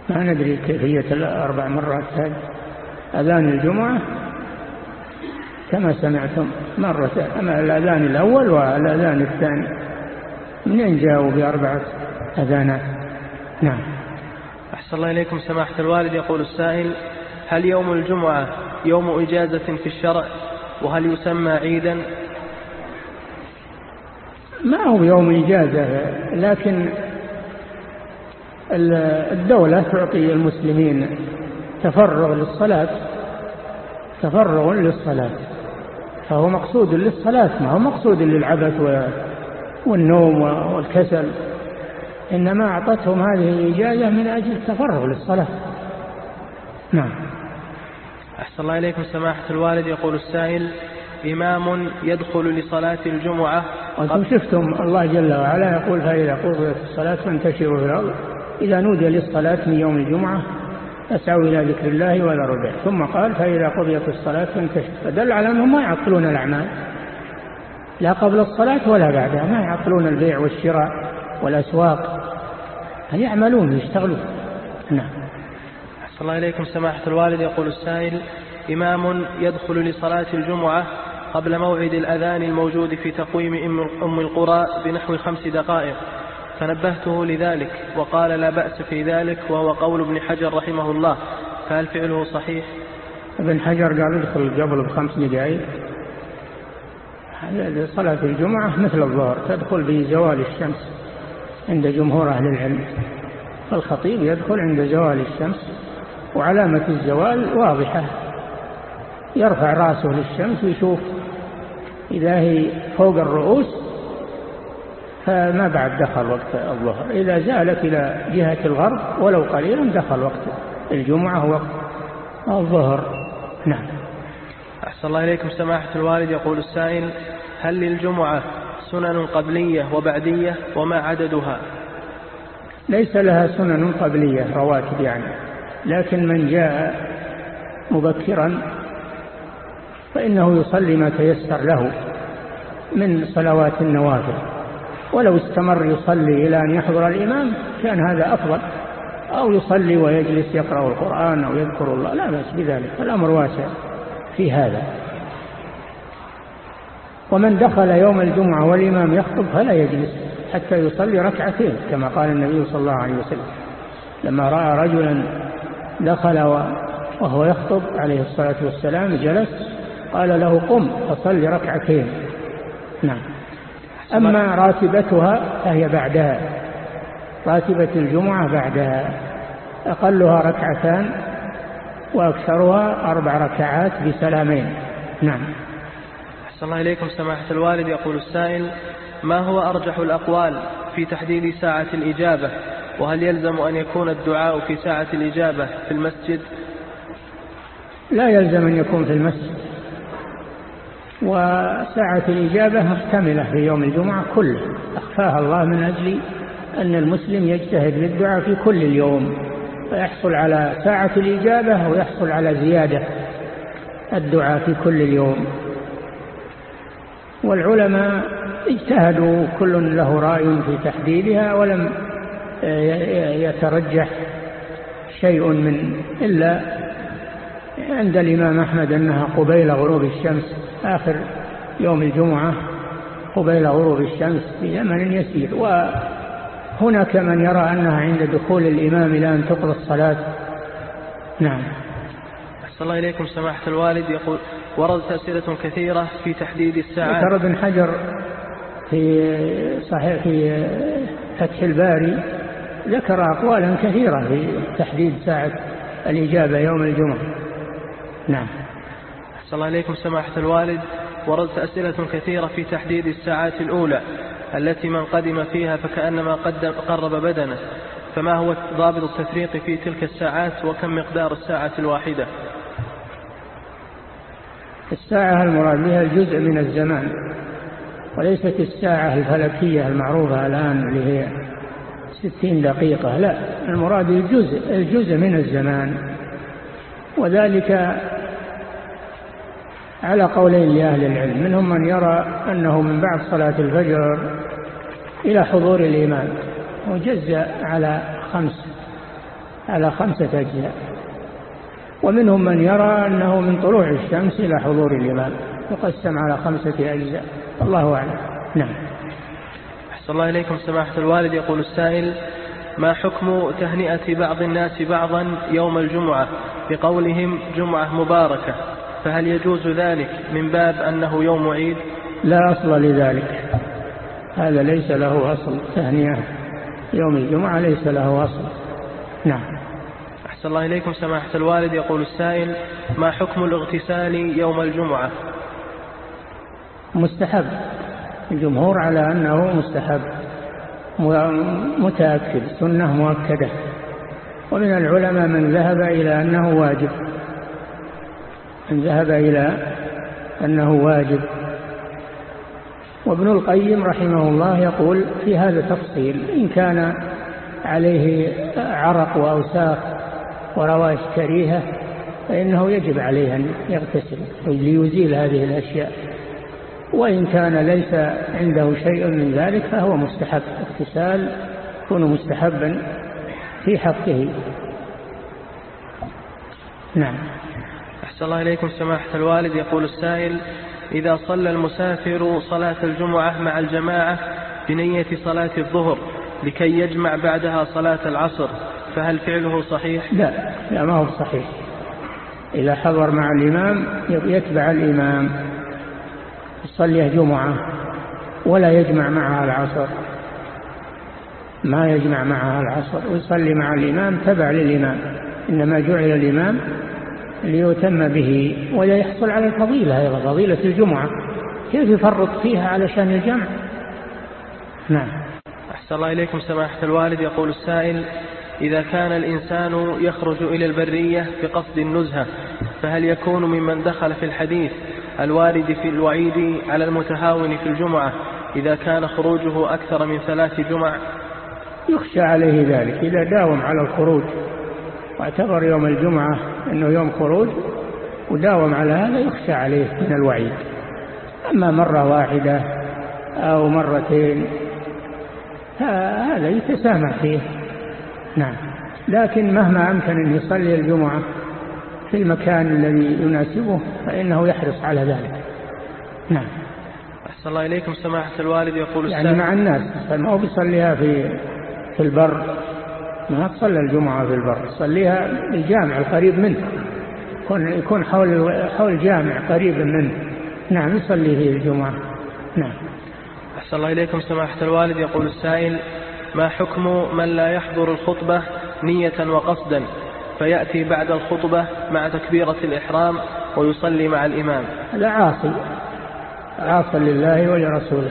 ما ندري كيفية الأربع مرات هذه. أذان الجمعة كما سمعتم مرة أما الأذان الأول والأذان الثاني. منين جاءوا بأربعة أذانات؟ نعم. أحسن الله إليكم سماحة الوالد. يقول السائل هل يوم الجمعة يوم إجازة في الشرع؟ وهل يسمى عيدا؟ ما هو يوم إجازة لكن الدولة تعطي المسلمين تفرغ للصلاة تفرغ للصلاة. فهو مقصود للصلاة ما هو مقصود للعبث والنوم والكسل إنما أعطتهم هذه الإجازة من أجل التفرغ للصلاة. نعم. أحسن الله إليكم سماحة الوالد يقول السائل إمام يدخل لصلاة الجمعة وأنتم شفتم الله جل وعلا يقول فإذا قضيت الصلاة فانتشروا في الأرض. إذا نودي للصلاة من يوم الجمعة فاسعوا إلى ذكر الله ولا ربع ثم قال فإذا قضيت الصلاة فانتشروا. فدل على أنهم ما يعطلون الأعمال. لا قبل الصلاة ولا بعدها. ما يعطلون البيع والشراء والأسواق. يعملون يشتغلون نعم. أحسن الله إليكم. سماحة الوالد يقول السائل إمام يدخل لصلاة الجمعة قبل موعد الأذان الموجود في تقويم أم القرى بنحو خمس دقائق. فنبهته لذلك وقال لا بأس في ذلك وهو قول ابن حجر رحمه الله. فهل فعله صحيح؟ ابن حجر قال ادخل قبل بخمس دقائق. صلاة الجمعة مثل الظهر تدخل بزوال الشمس عند جمهور أهل العلم. فالخطيب يدخل عند زوال الشمس وعلامة الزوال واضحة. يرفع رأسه للشمس ويشوف إذا هي فوق الرؤوس فما بعد دخل وقت الظهر. إذا زالت إلى جهة الغرب ولو قليلا دخل وقت الجمعة وقت الظهر. نعم. أحسن الله إليكم سماحة الوالد. يقول السائل هل للجمعة سنن قبلية وبعدية وما عددها؟ ليس لها سنن قبلية رواتب يعني. لكن من جاء مبكرا فإنه يصلي ما تيسر له من صلوات النوافل. ولو استمر يصلي إلى أن يحضر الإمام كان هذا أفضل. أو يصلي ويجلس يقرأ القرآن أو يذكر الله لا بأس بذلك الأمر واسع. في هذا. ومن دخل يوم الجمعة والإمام يخطب فلا يجلس حتى يصلي ركعتين كما قال النبي صلى الله عليه وسلم. لما رأى رجلا دخل وهو يخطب عليه الصلاة والسلام جلس قال له قم فصل ركعتين. نعم. أما راتبتها فهي بعدها. راتبة الجمعة بعدها. أقلها ركعتان وأكثرها أربع ركعات بسلامين. نعم. أحسن الله إليكم سماحة الوالد. يقول السائل ما هو أرجح الأقوال في تحديد ساعة الإجابة؟ وهل يلزم أن يكون الدعاء في ساعة الإجابة في المسجد؟ لا يلزم أن يكون في المسجد. وساعة الإجابة محتملة في يوم الجمعة كله. أخفاها الله من أجل أن المسلم يجتهد بالدعاء في كل اليوم. ويحصل على ساعة الإجابة ويحصل على زيادة الدعاء في كل اليوم. والعلماء اجتهدوا كل له رأي في تحديدها ولم يترجح شيء من إلا عند الإمام أحمد أنها قبيل غروب الشمس. آخر يوم الجمعة قبيل غروب الشمس في زمن يسير. وهناك من يرى أنها عند دخول الإمام إلى أن تقضى الصلاة. نعم. أحسن الله إليكم سماحة الوالد. يقول وردت أسئلة كثيرة في تحديد الساعات. ذكر ابن حجر في صحيح في فتح الباري ذكر أقوالا كثيرة في تحديد ساعة الإجابة يوم الجمعة. نعم. أحسن الله إليكم سماحة الوالد. وردت أسئلة كثيرة في تحديد الساعات الأولى. التي من قدم فيها فكأنما قدم قرب بدنه. فما هو ضابط التفريق في تلك الساعات وكم مقدار الساعة الواحدة؟ الساعة المراد بها الجزء من الزمان وليست الساعة الفلكية المعروفة الآن اللي هي ستين دقيقة لا المراد الجزء, الجزء من الزمان. وذلك على قولين لأهل العلم منهم من يرى أنه من بعد صلاة الفجر إلى حضور الإمام وجزء على خمس على خمسة أجزاء. ومنهم من يرى أنه من طلوع الشمس إلى حضور الإمام يقسم على خمسة أجزاء. الله أعلم. نعم. أحسن الله إليكم سماحة الوالد. يقول السائل ما حكم تهنئة بعض الناس بعضا يوم الجمعة بقولهم جمعة مباركة؟ فهل يجوز ذلك من باب أنه يوم عيد؟ لا أصل لذلك. هذا ليس له أصل. تهنئة يوم الجمعة ليس له أصل. نعم. أحسن الله إليكم سماحة الوالد. يقول السائل ما حكم الاغتسال يوم الجمعة؟ مستحب. الجمهور على أنه مستحب. متأكد. سنة مؤكدة. ومن العلماء من ذهب إلى أنه واجب. من ذهب إلى أنه واجب. وابن القيم رحمه الله يقول في هذا تفصيل إن كان عليه عرق وأوساخ وروائح كريهة فإنه يجب عليه أن يغتسل ليزيل هذه الأشياء. وإن كان ليس عنده شيء من ذلك فهو مستحب اغتسال يكون مستحبا في حقه. نعم. أحسن الله إليكم سماحة الوالد. يقول السائل إذا صلى المسافر صلاة الجمعة مع الجماعة بنية صلاة الظهر لكي يجمع بعدها صلاة العصر فهل فعله صحيح؟ لا لا ما هو صحيح إذا حضر مع الإمام يتبع الإمام يصلي جمعة ولا يجمع معها العصر ما يجمع معها العصر ويصلي مع الإمام تبع للإمام إنما جعل الإمام ليتم به ويحصل على الفضيلة أيضا فضيلة الجمعة. كيف يفرط فيها علشان الجمع؟ نعم. أحسن الله إليكم سماحة الوالد. يقول السائل إذا كان الإنسان يخرج إلى البرية بقصد النزهة فهل يكون ممن دخل في الحديث الوارد في الوعيد على المتهاون في الجمعة إذا كان خروجه أكثر من ثلاث جمع؟ يخشى عليه ذلك إذا داوم على الخروج. واعتبر يوم الجمعة أنه يوم خروج وداوم على هذا يخشى عليه من الوعيد. أما مرة واحدة أو مرتين هذا يتسامح فيه. نعم. لكن مهما أمكن أن يصلي الجمعة في المكان الذي يناسبه فإنه يحرص على ذلك. نعم. أحسن الله إليكم سماحة الوالد يقول يعني مع الناس ما هو بيصليها في في البر ما تصلي الجمعة في البر صليها الجامع القريب منه يكون يكون حول حول جامع قريب منه نعم يصلي فيه الجمعة. نعم. أحسن الله إليكم سماحة الوالد. يقول السائل ما حكم من لا يحضر الخطبة نية وقصدا؟ فيأتي بعد الخطبة مع تكبيرة الإحرام ويصلي مع الإمام. هذا عاصي. عاص لله ولرسوله.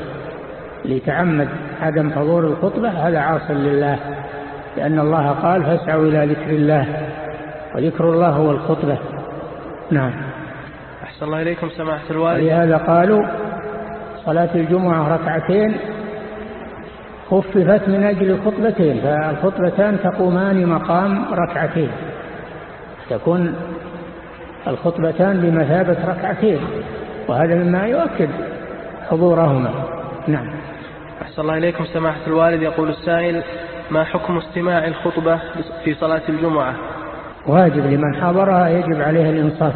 ليتعمد عدم حضور الخطبة هذا عاص لله. لأن الله قال فاسعوا إلى ذكر الله وذكر الله هو الخطبة. نعم. أحسن الله إليكم سماحة الوالد. ولهذا قالوا صلاة الجمعة ركعتين خففت من أجل الخطبتين فالخطبتان تقومان مقام ركعتين. تكون الخطبتان بمثابة ركعتين وهذا مما يؤكد حضورهما. نعم. أحسن الله إليكم سماحة الوالد. يقول السائل ما حكم استماع الخطبة في صلاة الجمعة؟ واجب لمن حضرها يجب عليه الإنصات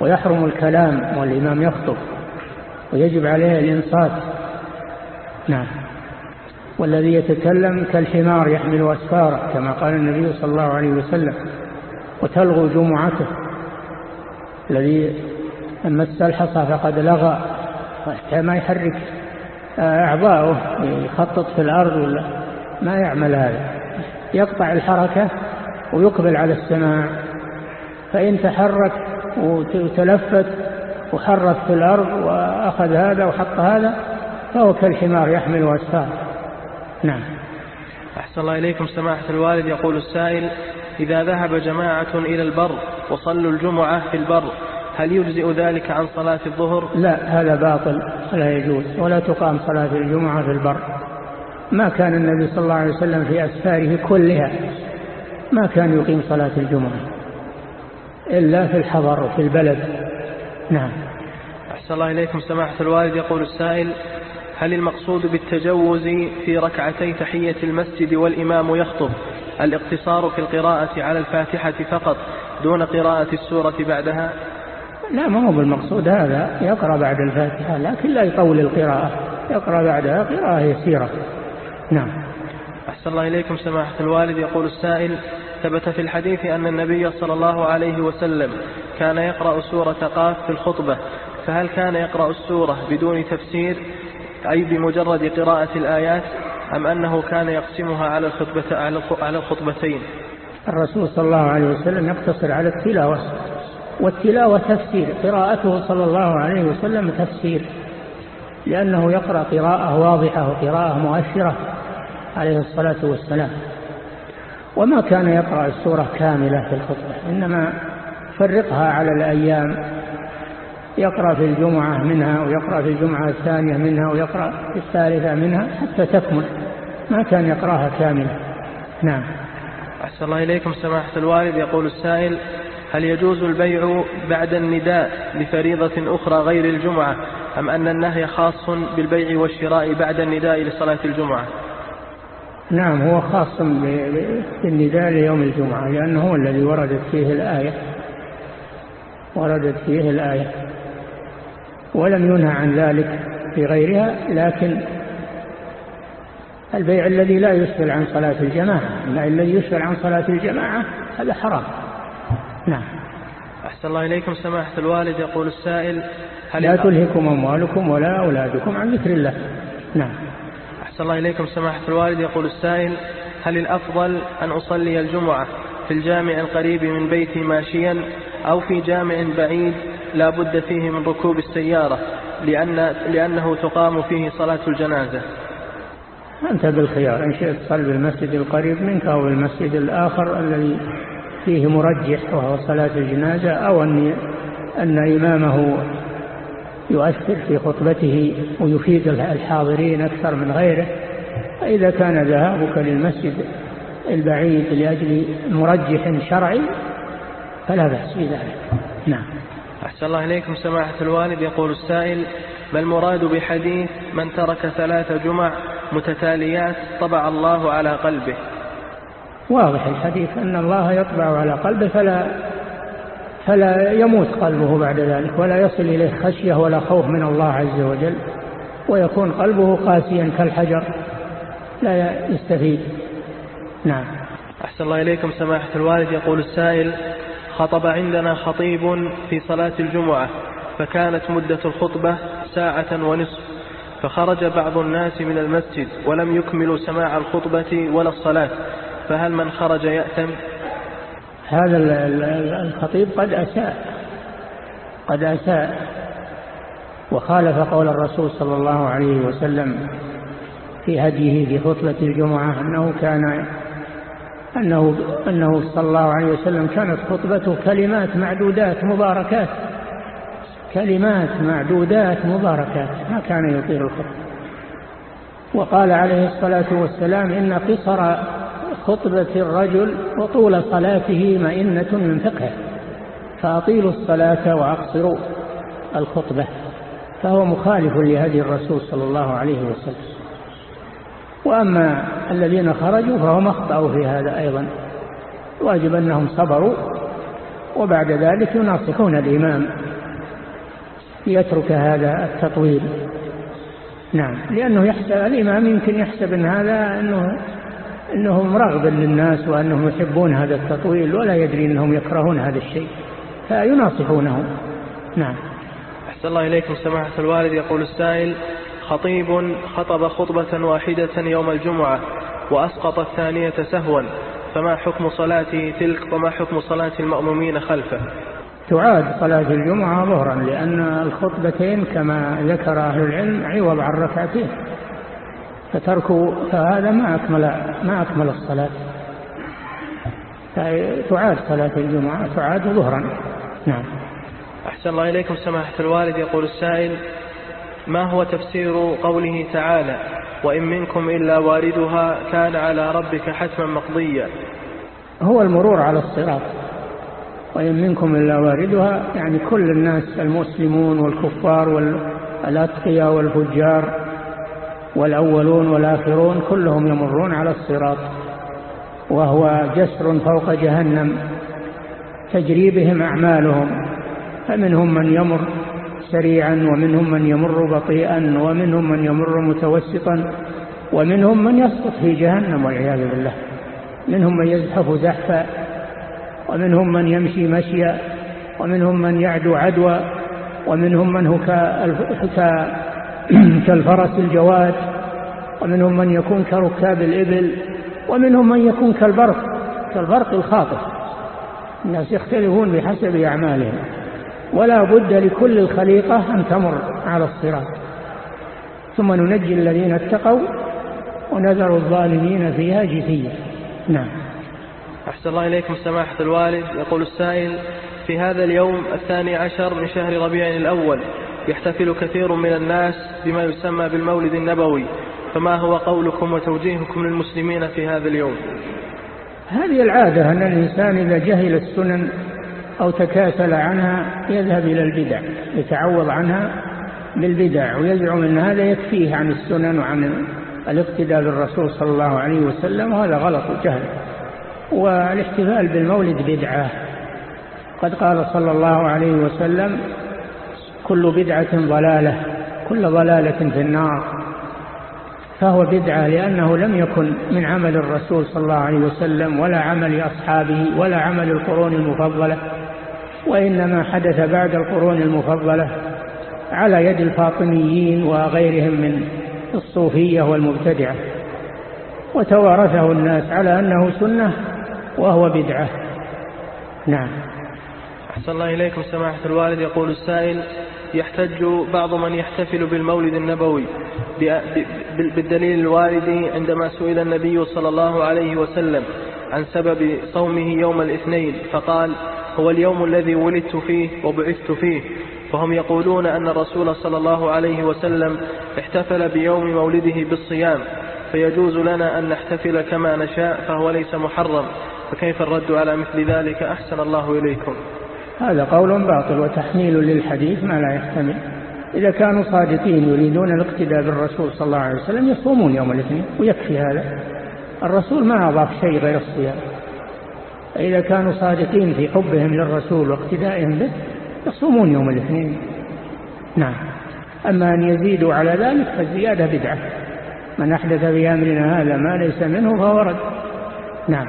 ويحرم الكلام والإمام يخطب ويجب عليه الإنصات. نعم. والذي يتكلم كالحمار يحمل أسفاره كما قال النبي صلى الله عليه وسلم وتلغو جمعته. الذي أما استلحص فقد لغى حتى ما يحرك أعضاؤه يخطط في الأرض ولا ما يعمل هذا. يقطع الحركة ويقبل على السماع. فإن تحرك وتلفت وحرك في الأرض وأخذ هذا وحط هذا فهو كالحمار يحمل أسفار نعم. أحسن الله إليكم. سماحة الوالد يقول السائل إذا ذهب جماعة إلى البر وصلوا الجمعة في البر هل يجزئ ذلك عن صلاة الظهر؟ لا هذا باطل لا يجوز ولا تقام صلاة الجمعة في البر. ما كان النبي صلى الله عليه وسلم في أسفاره كلها. ما كان يقيم صلاة الجمعة. إلا في الحضر وفي البلد. نعم. أحسن الله إليكم سماحة الوالد. يقول السائل هل المقصود بالتجوز في ركعتي تحية المسجد والإمام يخطب؟ الاقتصار في القراءة على الفاتحة فقط دون قراءة السورة بعدها؟ لا ما هو بالمقصود هذا. يقرأ بعد الفاتحة لكن لا يطول القراءة. يقرأ بعدها قراءة يسيرة. نعم. أحسن الله إليكم سماحة الوالد. يقول السائل ثبت في الحديث أن النبي صلى الله عليه وسلم كان يقرأ سورة قاف في الخطبة. فهل كان يقرأ السورة بدون تفسير أي بمجرد قراءة الآيات أم أنه كان يقسمها على الخطبة على الخطبتين؟ الرسول صلى الله عليه وسلم يقتصر على التلاوة والتلاوة تفسير قراءته صلى الله عليه وسلم تفسير لأنه يقرأ قراءة واضحة وقراءة مؤثرة عليه الصلاة والسلام. وما كان يقرأ السورة كاملة في الخطبة إنما فرقها على الأيام. يقرأ في الجمعة منها ويقرأ في الجمعة الثانية منها ويقرأ في الثالثة منها حتى تكمل. ما كان يقرأها كاملة. نعم. أحسن الله إليكم سماحة الوالد. يقول السائل هل يجوز البيع بعد النداء لفريضة أخرى غير الجمعة أم أن النهي خاص بالبيع والشراء بعد النداء لصلاة الجمعة؟ نعم هو خاص بالنداء ليوم الجمعة لأنه هو الذي وردت فيه الآية. وردت فيه الآية. ولم ينهى عن ذلك في غيرها لكن البيع الذي لا يسفل عن صلاة الجماعة الذي يسفل عن صلاة الجماعة هذا حرام. نعم. أحسن الله إليكم سماحة الوالد. يقول السائل هل لا تلهكم أموالكم ولا أولادكم عن ذكر الله. نعم. أحسن الله إليكم سماحة الوالد. يقول السائل هل الأفضل أن أصلي الجمعة في الجامع القريب من بيتي ماشيا أو في جامع بعيد لا بد فيه من ركوب السيارة لأن لأنه تقام فيه صلاة الجنازة؟ أنت بالخيار. إن شئت صل بالمسجد القريب منك أو بالمسجد الآخر الذي فيه مرجح وهو صلاة الجنازة أو أن, أن إمامه يؤثر في خطبته ويفيد الحاضرين أكثر من غيره. فإذا كان ذهابك للمسجد البعيد لأجل مرجح شرعي فلا بأس بذلك. نعم. أحسن الله إليكم سماحة الوالد. يقول السائل ما المراد بحديث من ترك ثلاث جمع متتاليات طبع الله على قلبه؟ واضح الحديث أن الله يطبع على قلبه فلا فلا يموت قلبه بعد ذلك ولا يصل إليه خشية ولا خوف من الله عز وجل ويكون قلبه قاسيا كالحجر لا يستفيد. نعم. أحسن الله إليكم سماحة الوالد. يقول السائل خطب عندنا خطيب في صلاة الجمعة فكانت مدة الخطبة ساعة ونصف فخرج بعض الناس من المسجد ولم يكملوا سماع الخطبة ولا الصلاة فهل من خرج يأتم هذا الخطيب قد أساء قد أساء وخالف قول الرسول صلى الله عليه وسلم في هديه في خطبة الجمعة أنه كان أنه, أنه صلى الله عليه وسلم كانت خطبته كلمات معدودات مباركات كلمات معدودات مباركات ما كان يطيل الخطبة. وقال عليه الصلاة والسلام إن قصر خطبة الرجل وطول صلاته مئنة من فقهه فأطيلوا الصلاة وأقصروا الخطبة. فهو مخالف لهدي الرسول صلى الله عليه وسلم. وأما الذين خرجوا فهم أخطأوا في هذا أيضا. واجب أنهم صبروا وبعد ذلك يناصحون الإمام. يترك هذا التطويل. نعم لأنه يحسب الإمام يمكن يحسب أن هذا أنه أنهم رغبا للناس وأنهم يحبون هذا التطويل ولا يدري أنهم يكرهون هذا الشيء فيناصحونه نعم. أحسن الله إليكم سماحة الوالد. يقول السائل خطيب خطب خطبة واحدة يوم الجمعة وأسقط الثانية سهوا فما حكم صلاته تلك وما حكم صلاة المأمومين خلفه؟ تعاد صلاة الجمعة ظهرا لأن الخطبتين كما ذكر أهل العلم عوض عن ركعتين. فترك فهذا ما أكمل ما أكمل الصلاة. تعاد صلاة الجمعة تعاد ظهرا. نعم. أحسن الله إليكم سماحة الوالد. يقول السائل ما هو تفسير قوله تعالى وإن منكم إلا واردها كان على ربك حتما مقضيا هو المرور على الصراط. وإن منكم إلا واردها يعني كل الناس المسلمون والكفار والأتقياء والفجار والأولون والآخرون كلهم يمرون على الصراط وهو جسر فوق جهنم تجري بهم أعمالهم فمنهم من يمر سريعا ومنهم من يمر بطيئا ومنهم من يمر متوسطا ومنهم من يسقط في جهنم والعياذ بالله. منهم من يزحف زحفا ومنهم من يمشي مشيا ومنهم من يعدو عدوى ومنهم من هو كالفرس الجواد ومنهم من يكون كركاب الإبل ومنهم من يكون كالبرق كالبرق الخاطف الناس يختلفون بحسب أعمالهم. ولا بد لكل الخليقة أن تمر على الصراط. ثم ننجي الذين اتقوا ونذر الظالمين فيها جثيا. نعم. أحسن الله إليكم سماحة الوالد. يقول السائل في هذا اليوم الثاني عشر من شهر ربيع الأول يحتفل كثير من الناس بما يسمى بالمولد النبوي. فما هو قولكم وتوجيهكم للمسلمين في هذا اليوم؟ هذه العادة أن الإنسان إذا جهل السنن أو تكاسل عنها يذهب إلى البدع يتعوض عنها بالبدع ويزعم أن هذا يكفيه عن السنن وعن الاقتداء بالرسول صلى الله عليه وسلم وهذا غلط وجهل. والاحتفال بالمولد بدعة. قد قال صلى الله عليه وسلم كل بدعة ضلالة كل ضلالة في النار. فهو بدعة لأنه لم يكن من عمل الرسول صلى الله عليه وسلم ولا عمل أصحابه ولا عمل القرون المفضلة. وإنما حدث بعد القرون المفضلة على يد الفاطميين وغيرهم من الصوفية والمبتدعة. وتوارثه الناس على أنه سنة وهو بدعة. نعم. أحسن الله إليكم سماحة الوالد. يقول السائل يحتج بعض من يحتفل بالمولد النبوي بالدليل الوارد عندما سئل النبي صلى الله عليه وسلم عن سبب صومه يوم الاثنين فقال هو اليوم الذي ولدت فيه وبعثت فيه. وهم يقولون أن الرسول صلى الله عليه وسلم احتفل بيوم مولده بالصيام فيجوز لنا أن نحتفل كما نشاء فهو ليس محرم فكيف الرد على مثل ذلك؟ أحسن الله إليكم. هذا قول باطل وتحميل للحديث ما لا يحتمل. إذا كانوا صادقين يريدون الاقتداء بالرسول صلى الله عليه وسلم يصومون يوم الاثنين ويكفي هذا. الرسول ما أضاف شيء غير الصيام. إذا كانوا صادقين في حبهم للرسول واقتدائهم به يصومون يوم الاثنين. نعم. أما أن يزيدوا على ذلك فالزيادة بدعة. من أحدث في أمرنا هذا ما ليس منه فهو رد. نعم.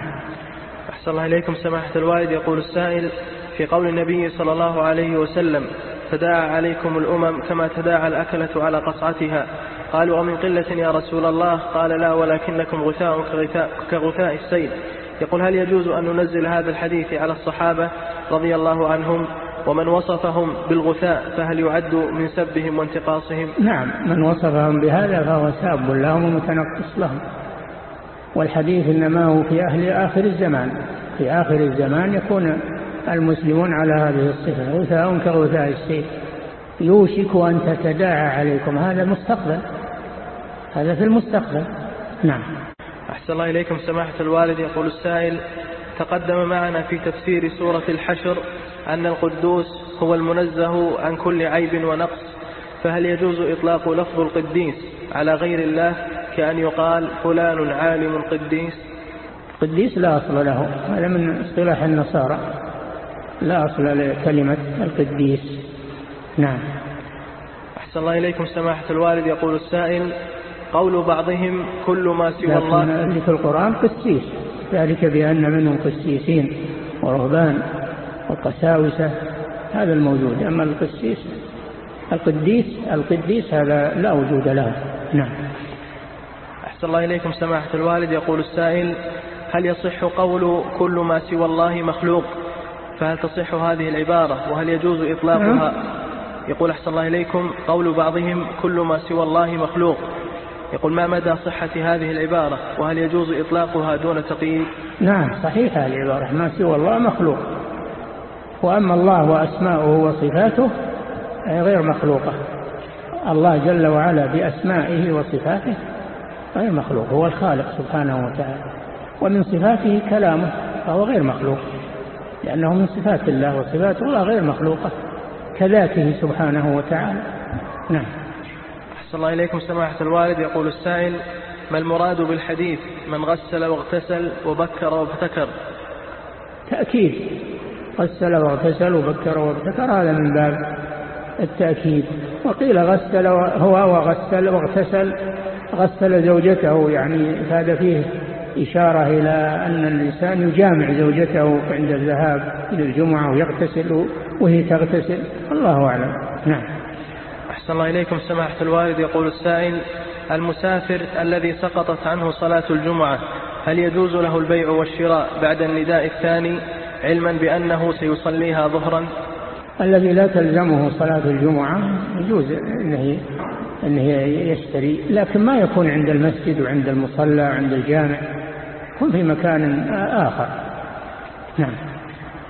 أحسن الله إليكم سماحة الوالد. يقول السائل في قول النبي صلى الله عليه وسلم تداعى عليكم الأمم كما تداعى الأكلة على قصعتها. قالوا ومن قلة يا رسول الله؟ قال لا ولكنكم غثاء كغثاء, السيل. يقول هل يجوز أن ننزل هذا الحديث على الصحابة رضي الله عنهم ومن وصفهم بالغثاء فهل يعد من سبهم وانتقاصهم؟ نعم من وصفهم بهذا فهو ساب لهم ومتنقص لهم والحديث إنما هو في أهل آخر الزمان. في آخر الزمان يكون المسلمون على هذه الصفة غثاء كغثاء السيف يوشك أن تتداعى عليكم هذا مستقبل. هذا في المستقبل. نعم. أحسن الله إليكم سماحة الوالد. يقول السائل تقدم معنا في تفسير سورة الحشر أن القدوس هو المنزه عن كل عيب ونقص فهل يجوز إطلاق لفظ القديس على غير الله كأن يقال فلان عالم قديس؟ قديس لا أصل له هذا من اصطلاح النصارى. لا أصل لكلمة القديس. نعم. أحسن الله إليكم سماحة الوالد يقول السائل قول بعضهم كل ما سوى الله. لكن في القرآن قسيس. ذلك بأن منهم قسيسين ورهبان وقساوسة. هذا الموجود. أما القسيس القديس القديس هذا لا وجود له. نعم. أحسن الله إليكم سماحة الوالد يقول السائل هل يصح قول كل ما سوى الله مخلوق؟ فهل تصح هذه العبارة وهل يجوز إطلاقها؟ نعم. يقول أحسن الله إليكم قول بعضهم كل ما سوى الله مخلوق. يقول ما مدى صحة هذه العبارة؟ وهل يجوز إطلاقها دون تقييد؟ نعم. صحيحة العبارة ما سوى الله مخلوق. وأما الله وأسماؤه وصفاته غير مخلوقة. الله جل وعلا بأسمائه وصفاته غير مخلوق هو الخالق سبحانه وتعالى. ومن صفاته كلامه فهو غير مخلوق. لأنه من صفات الله وصفات الله غير مخلوقة كذاته سبحانه وتعالى. نعم. أحسن الله إليكم سماحة الوالد. يقول السائل ما المراد بالحديث؟ من غسل واغتسل وبكر وابتكر. تأكيد. غسل واغتسل وبكر وابتكر هذا من باب التأكيد. وقيل غسل هو وغسل واغتسل غسل زوجته يعني هذا فيه. إشارة إلى أن الإنسان يجامع زوجته عند الذهاب إلى الجمعة ويغتسل وهي تغتسل. الله أعلم. نعم. أحسن الله إليكم سماحة الوالد. يقول السائل المسافر الذي سقطت عنه صلاة الجمعة هل يجوز له البيع والشراء بعد النداء الثاني علما بأنه سيصليها ظهرا؟ الذي لا تلزمه صلاة الجمعة يجوز أنه, أنه يشتري لكن ما يكون عند المسجد وعند المصلى وعند الجامع. يكون في مكان آخر. نعم.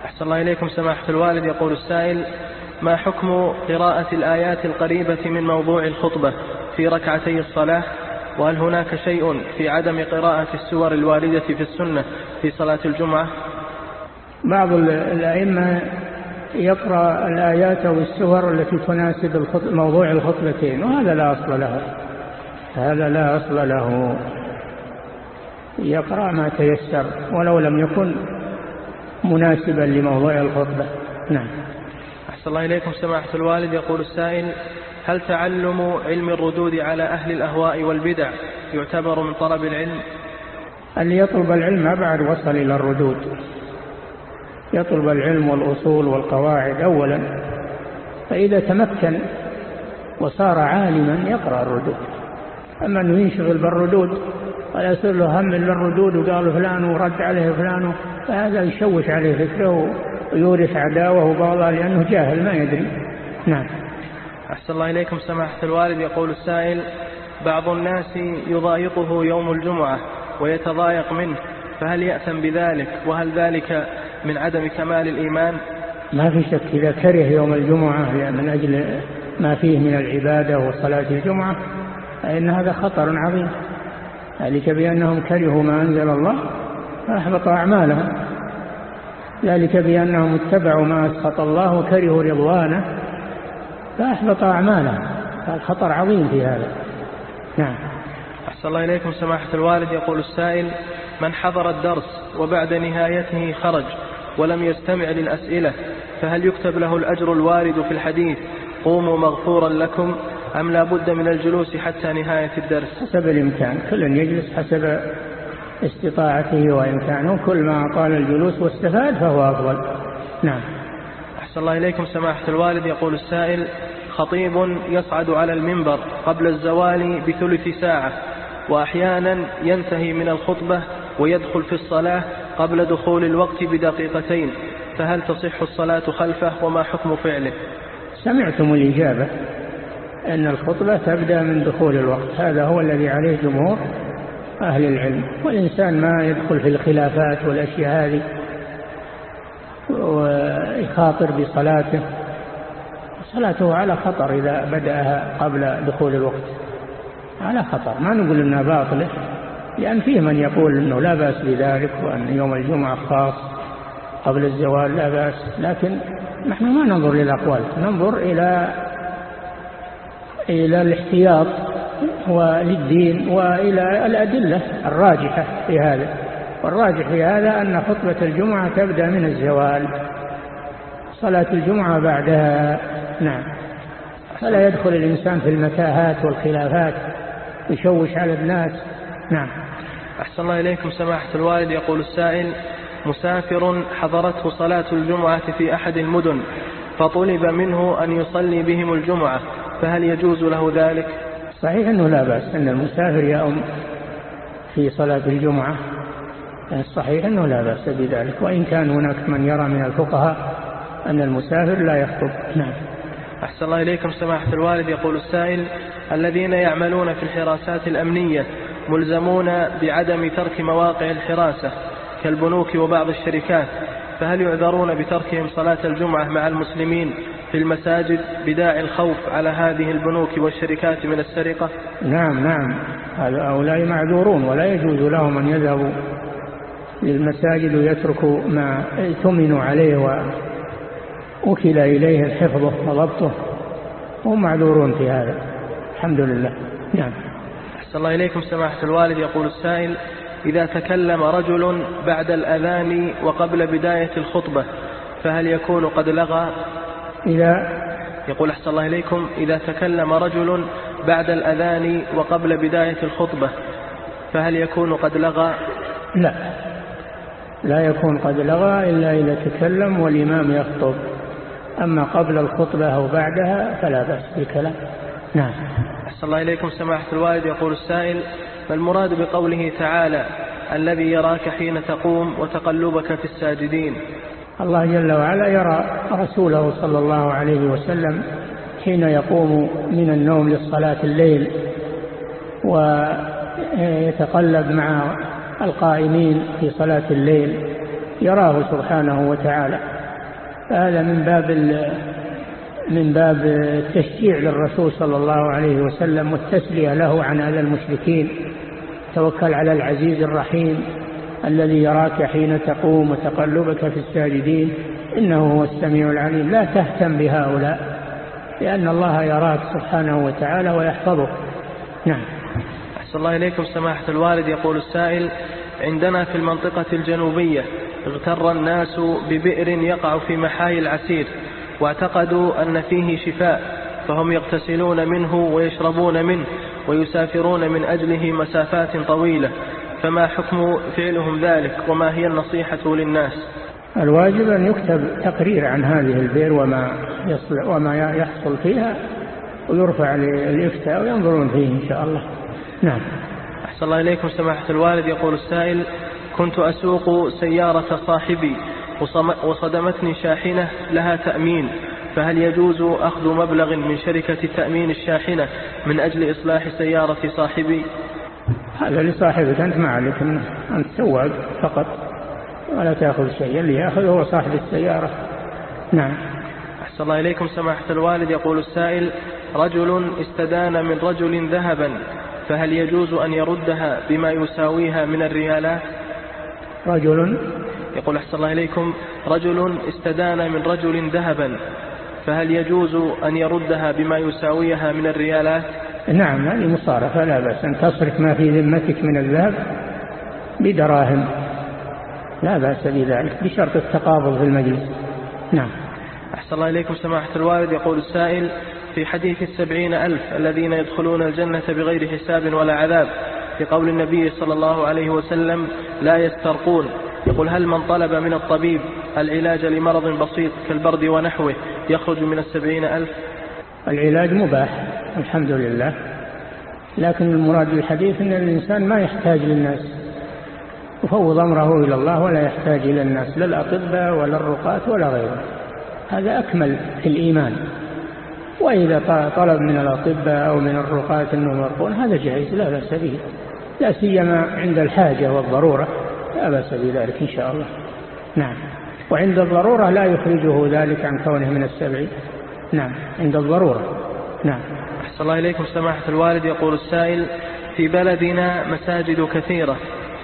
أحسن الله إليكم سماحة الوالد. يقول السائل ما حكم قراءة الآيات القريبة من موضوع الخطبة في ركعتي الصلاة؟ وهل هناك شيء في عدم قراءة السور الواردة في السنة في صلاة الجمعة؟ بعض الأئمة يقرأ الآيات أو السور التي تناسب موضوع الخطبتين وهذا لا أصل له. هذا لا أصل له. يقرأ ما تيسر ولو لم يكن مناسبا لموضوع الخطبة. نعم. أحسن الله إليكم سماحة الوالد. يقول السائل هل تعلم علم الردود على أهل الأهواء والبدع يعتبر من طلب العلم؟ اللي يطلب العلم أبعد وصل إلى الردود. يطلب العلم والأصول والقواعد أولا فإذا تمكن وصار عالما يقرأ الردود. أما أنه ينشغل بالردود ولا يصير له هم بالردود وقال فلان ورد عليه فلان فهذا يشوش عليه فكره ويورث عداوة وبغضاء لأنه جاهل ما يدري. نعم. أحسن الله إليكم سماحة الوالد. يقول السائل بعض الناس يضايقه يوم الجمعة ويتضايق منه فهل يأثم بذلك؟ وهل ذلك من عدم كمال الإيمان؟ ما في شك إذا كره يوم الجمعة من أجل ما فيه من العبادة وصلاة الجمعة فإن هذا خطر عظيم. ذلك بأنهم كرهوا ما أنزل الله فأحبط أعمالهم. ذلك بأنهم اتبعوا ما أسخط الله وكرهوا رضوانه فأحبط أعمالهم. فالخطر عظيم في هذا. نعم. أحسن الله إليكم سماحة الوالد. يقول السائل من حضر الدرس وبعد نهايته خرج ولم يستمع للأسئلة فهل يكتب له الأجر الوارد في الحديث؟ قوموا مغفورا لكم. أم لا بد من الجلوس حتى نهاية الدرس؟ حسب الإمكان. كل يجلس حسب استطاعته وإمكانه. كل ما طال الجلوس واستفاد فهو أفضل. نعم. أحسن الله إليكم سماحة الوالد. يقول السائل خطيب يصعد على المنبر قبل الزوال بثلث ساعة وأحيانا ينتهي من الخطبة ويدخل في الصلاة قبل دخول الوقت بدقيقتين. فهل تصح الصلاة خلفه وما حكم فعله؟ سمعتم الإجابة. أن الخطبة تبدأ من دخول الوقت. هذا هو الذي عليه جمهور أهل العلم. والإنسان ما يدخل في الخلافات والأشياء هذه ويخاطر بصلاته. صلاته على خطر إذا بدأها قبل دخول الوقت. على خطر. ما نقول إنها باطلة لأن فيه من يقول أنه لا بأس بذلك وأن يوم الجمعة خاص قبل الزوال لا بأس. لكن نحن ما ننظر للأقوال ننظر إلى إلى الاحتياط وللدين وإلى الأدلة الراجحة في هذا. والراجح في هذا أن خطبة الجمعة تبدأ من الزوال. صلاة الجمعة بعدها. نعم. فلا يدخل الإنسان في المتاهات والخلافات يشوش على الناس. نعم. أحسن الله إليكم سماحة الوالد. يقول السائل مسافر حضرته صلاة الجمعة في أحد المدن فطلب منه أن يصلي بهم الجمعة. فهل يجوز له ذلك؟ صحيح أنه لا بأس أن المسافر يأم في صلاة الجمعة الصحيح أنه لا بأس بذلك وإن كان هناك من يرى من الفقهاء أن المسافر لا يخطب. نعم. أحسن الله إليكم سماحة الوالد. يقول السائل الذين يعملون في الحراسات الأمنية ملزمون بعدم ترك مواقع الحراسة كالبنوك وبعض الشركات فهل يعذرون بتركهم صلاة الجمعة مع المسلمين في المساجد بداعي الخوف على هذه البنوك والشركات من السرقة؟ نعم نعم. هؤلاء معذورون ولا يجوز لهم أن يذهبوا للمساجد ويتركوا ما ائتمنوا عليه ووكل إليه الحفظ وضبطه. هم معذورون في هذا. الحمد لله. نعم. أحسن الله إليكم سماحة الوالد. يقول السائل إذا تكلم رجل بعد الأذان وقبل بداية الخطبة فهل يكون قد لغى؟ إذا يقول أحسن الله إليكم إذا تكلم رجل بعد الأذان وقبل بداية الخطبة فهل يكون قد لغى؟ لا. لا يكون قد لغى إلا إذا تكلم والإمام يخطب. أما قبل الخطبة أو بعدها فلا بأس بكلام نعم. أحسن الله إليكم سماحة الوالد يقول السائل ما المراد بقوله تعالى الذي يراك حين تقوم وتقلبك في الساجدين؟ الله جل وعلا يرى رسوله صلى الله عليه وسلم حين يقوم من النوم للصلاة الليل ويتقلب مع القائمين في صلاة الليل يراه سبحانه وتعالى. فهذا من باب من باب التشجيع للرسول صلى الله عليه وسلم والتسلية له عن أذى المشركين. توكل على العزيز الرحيم. الذي يراك حين تقوم وتقلبك في الساجدين إنه هو السميع العليم. لا تهتم بهؤلاء لأن الله يراك سبحانه وتعالى ويحفظك. نعم. أحسن الله إليكم. سماحة الوالد يقول السائل عندنا في المنطقة الجنوبية اغتر الناس ببئر يقع في محاي العسير واعتقدوا أن فيه شفاء فهم يغتسلون منه ويشربون منه ويسافرون من أجله مسافات طويلة. فما حكم فعلهم ذلك وما هي النصيحة للناس؟ الواجب أن يكتب تقرير عن هذه البئر وما, يصل وما يحصل فيها ويرفع للإفتاء وينظرون فيه إن شاء الله. نعم. أحسن الله إليكم سماحة الوالد. يقول السائل كنت أسوق سيارة صاحبي وصدمتني شاحنة لها تأمين فهل يجوز أخذ مبلغ من شركة تأمين الشاحنة من أجل إصلاح سيارة صاحبي؟ هذا لصاحبك أنت ما عليك أنت سواق فقط ولا تأخذ شيء اللي يأخذ هو صاحب السيارة. نعم. أحسن الله إليكم سماحة الوالد يقول السائل رجل استدان من رجل ذهبا فهل يجوز أن يردها بما يساويها من الريالات؟ رجل. يقول أحسن الله إليكم رجل استدان من رجل ذهبا فهل يجوز أن يردها بما يساويها من الريالات؟ نعم هذه مصارفة لا بأس أن تصرف ما في ذمتك من الذهب بدراهم. لا بأس بذلك بشرط التقابض في المجلس. نعم. أحسن الله إليكم سماحة الوالد. يقول السائل في حديث السبعين ألف الذين يدخلون الجنة بغير حساب ولا عذاب في قول النبي صلى الله عليه وسلم لا يسترقون. يقول هل من طلب من الطبيب العلاج لمرض بسيط كالبرد ونحوه يخرج من السبعين ألف؟ العلاج مباح. الحمد لله. لكن المراد بالحديث أن الإنسان ما يحتاج للناس. يفوض أمره إلى الله ولا يحتاج إلى الناس لا الأطباء ولا الرقاة ولا غيره. هذا أكمل في الإيمان. وإذا طلب من الأطباء أو من الرقاة أنهم يرقون هذا جائز لا بأس به. لا سيما عند الحاجة والضرورة لا بأس بذلك إن شاء الله. نعم. وعند الضرورة لا يخرجه ذلك عن كونه من السبع. نعم. عند الضرورة. نعم. أحسن الله إليكم سماحة الوالد. يقول السائل في بلدنا مساجد كثيرة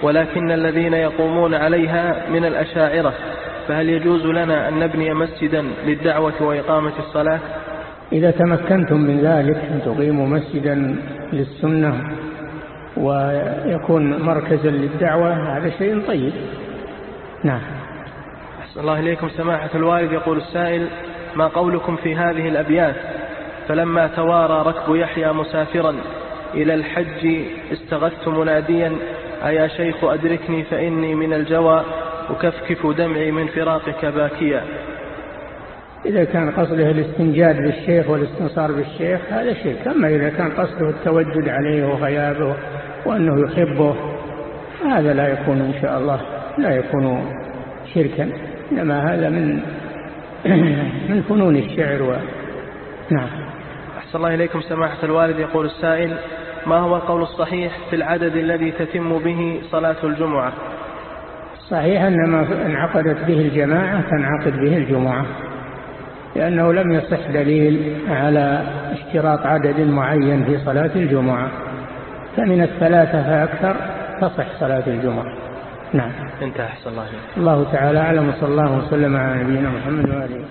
ولكن الذين يقومون عليها من الأشاعرة. فهل يجوز لنا أن نبني مسجدا للدعوة وإقامة الصلاة؟ إذا تمكنتم من ذلك أن تقيموا مسجدا للسنة ويكون مركزا للدعوة هذا شيء طيب. نعم. أحسن الله إليكم سماحة الوالد. يقول السائل ما قولكم في هذه الأبيات؟ فلما توارى ركب يحيى مسافرا إلى الحج استغثت مناديا أيا شيخ أدركني فإني من الجوى أكفكف دمعي من فراقك باكيا. إذا كان قصده الاستنجاد بالشيخ والاستنصار بالشيخ هذا شيء. أما إذا كان قصده التوجد عليه وغيابه وأنه يحبه هذا لا يكون إن شاء الله لا يكون شركا. إنما هذا من من فنون الشعر و... نعم. أحسن الله إليكم سماحة الوالد. يقول السائل ما هو القول الصحيح في العدد الذي تتم به صلاة الجمعة؟ صحيح أن ما انعقدت به الجماعة تنعقد به الجمعة لأنه لم يصح دليل على اشتراط عدد معين في صلاة الجمعة فمن الثلاثة فأكثر تصح صلاة الجمعة. نعم. انتهى الله الله تعالى أعلم وصلى الله وسلم على نبينا محمد وآله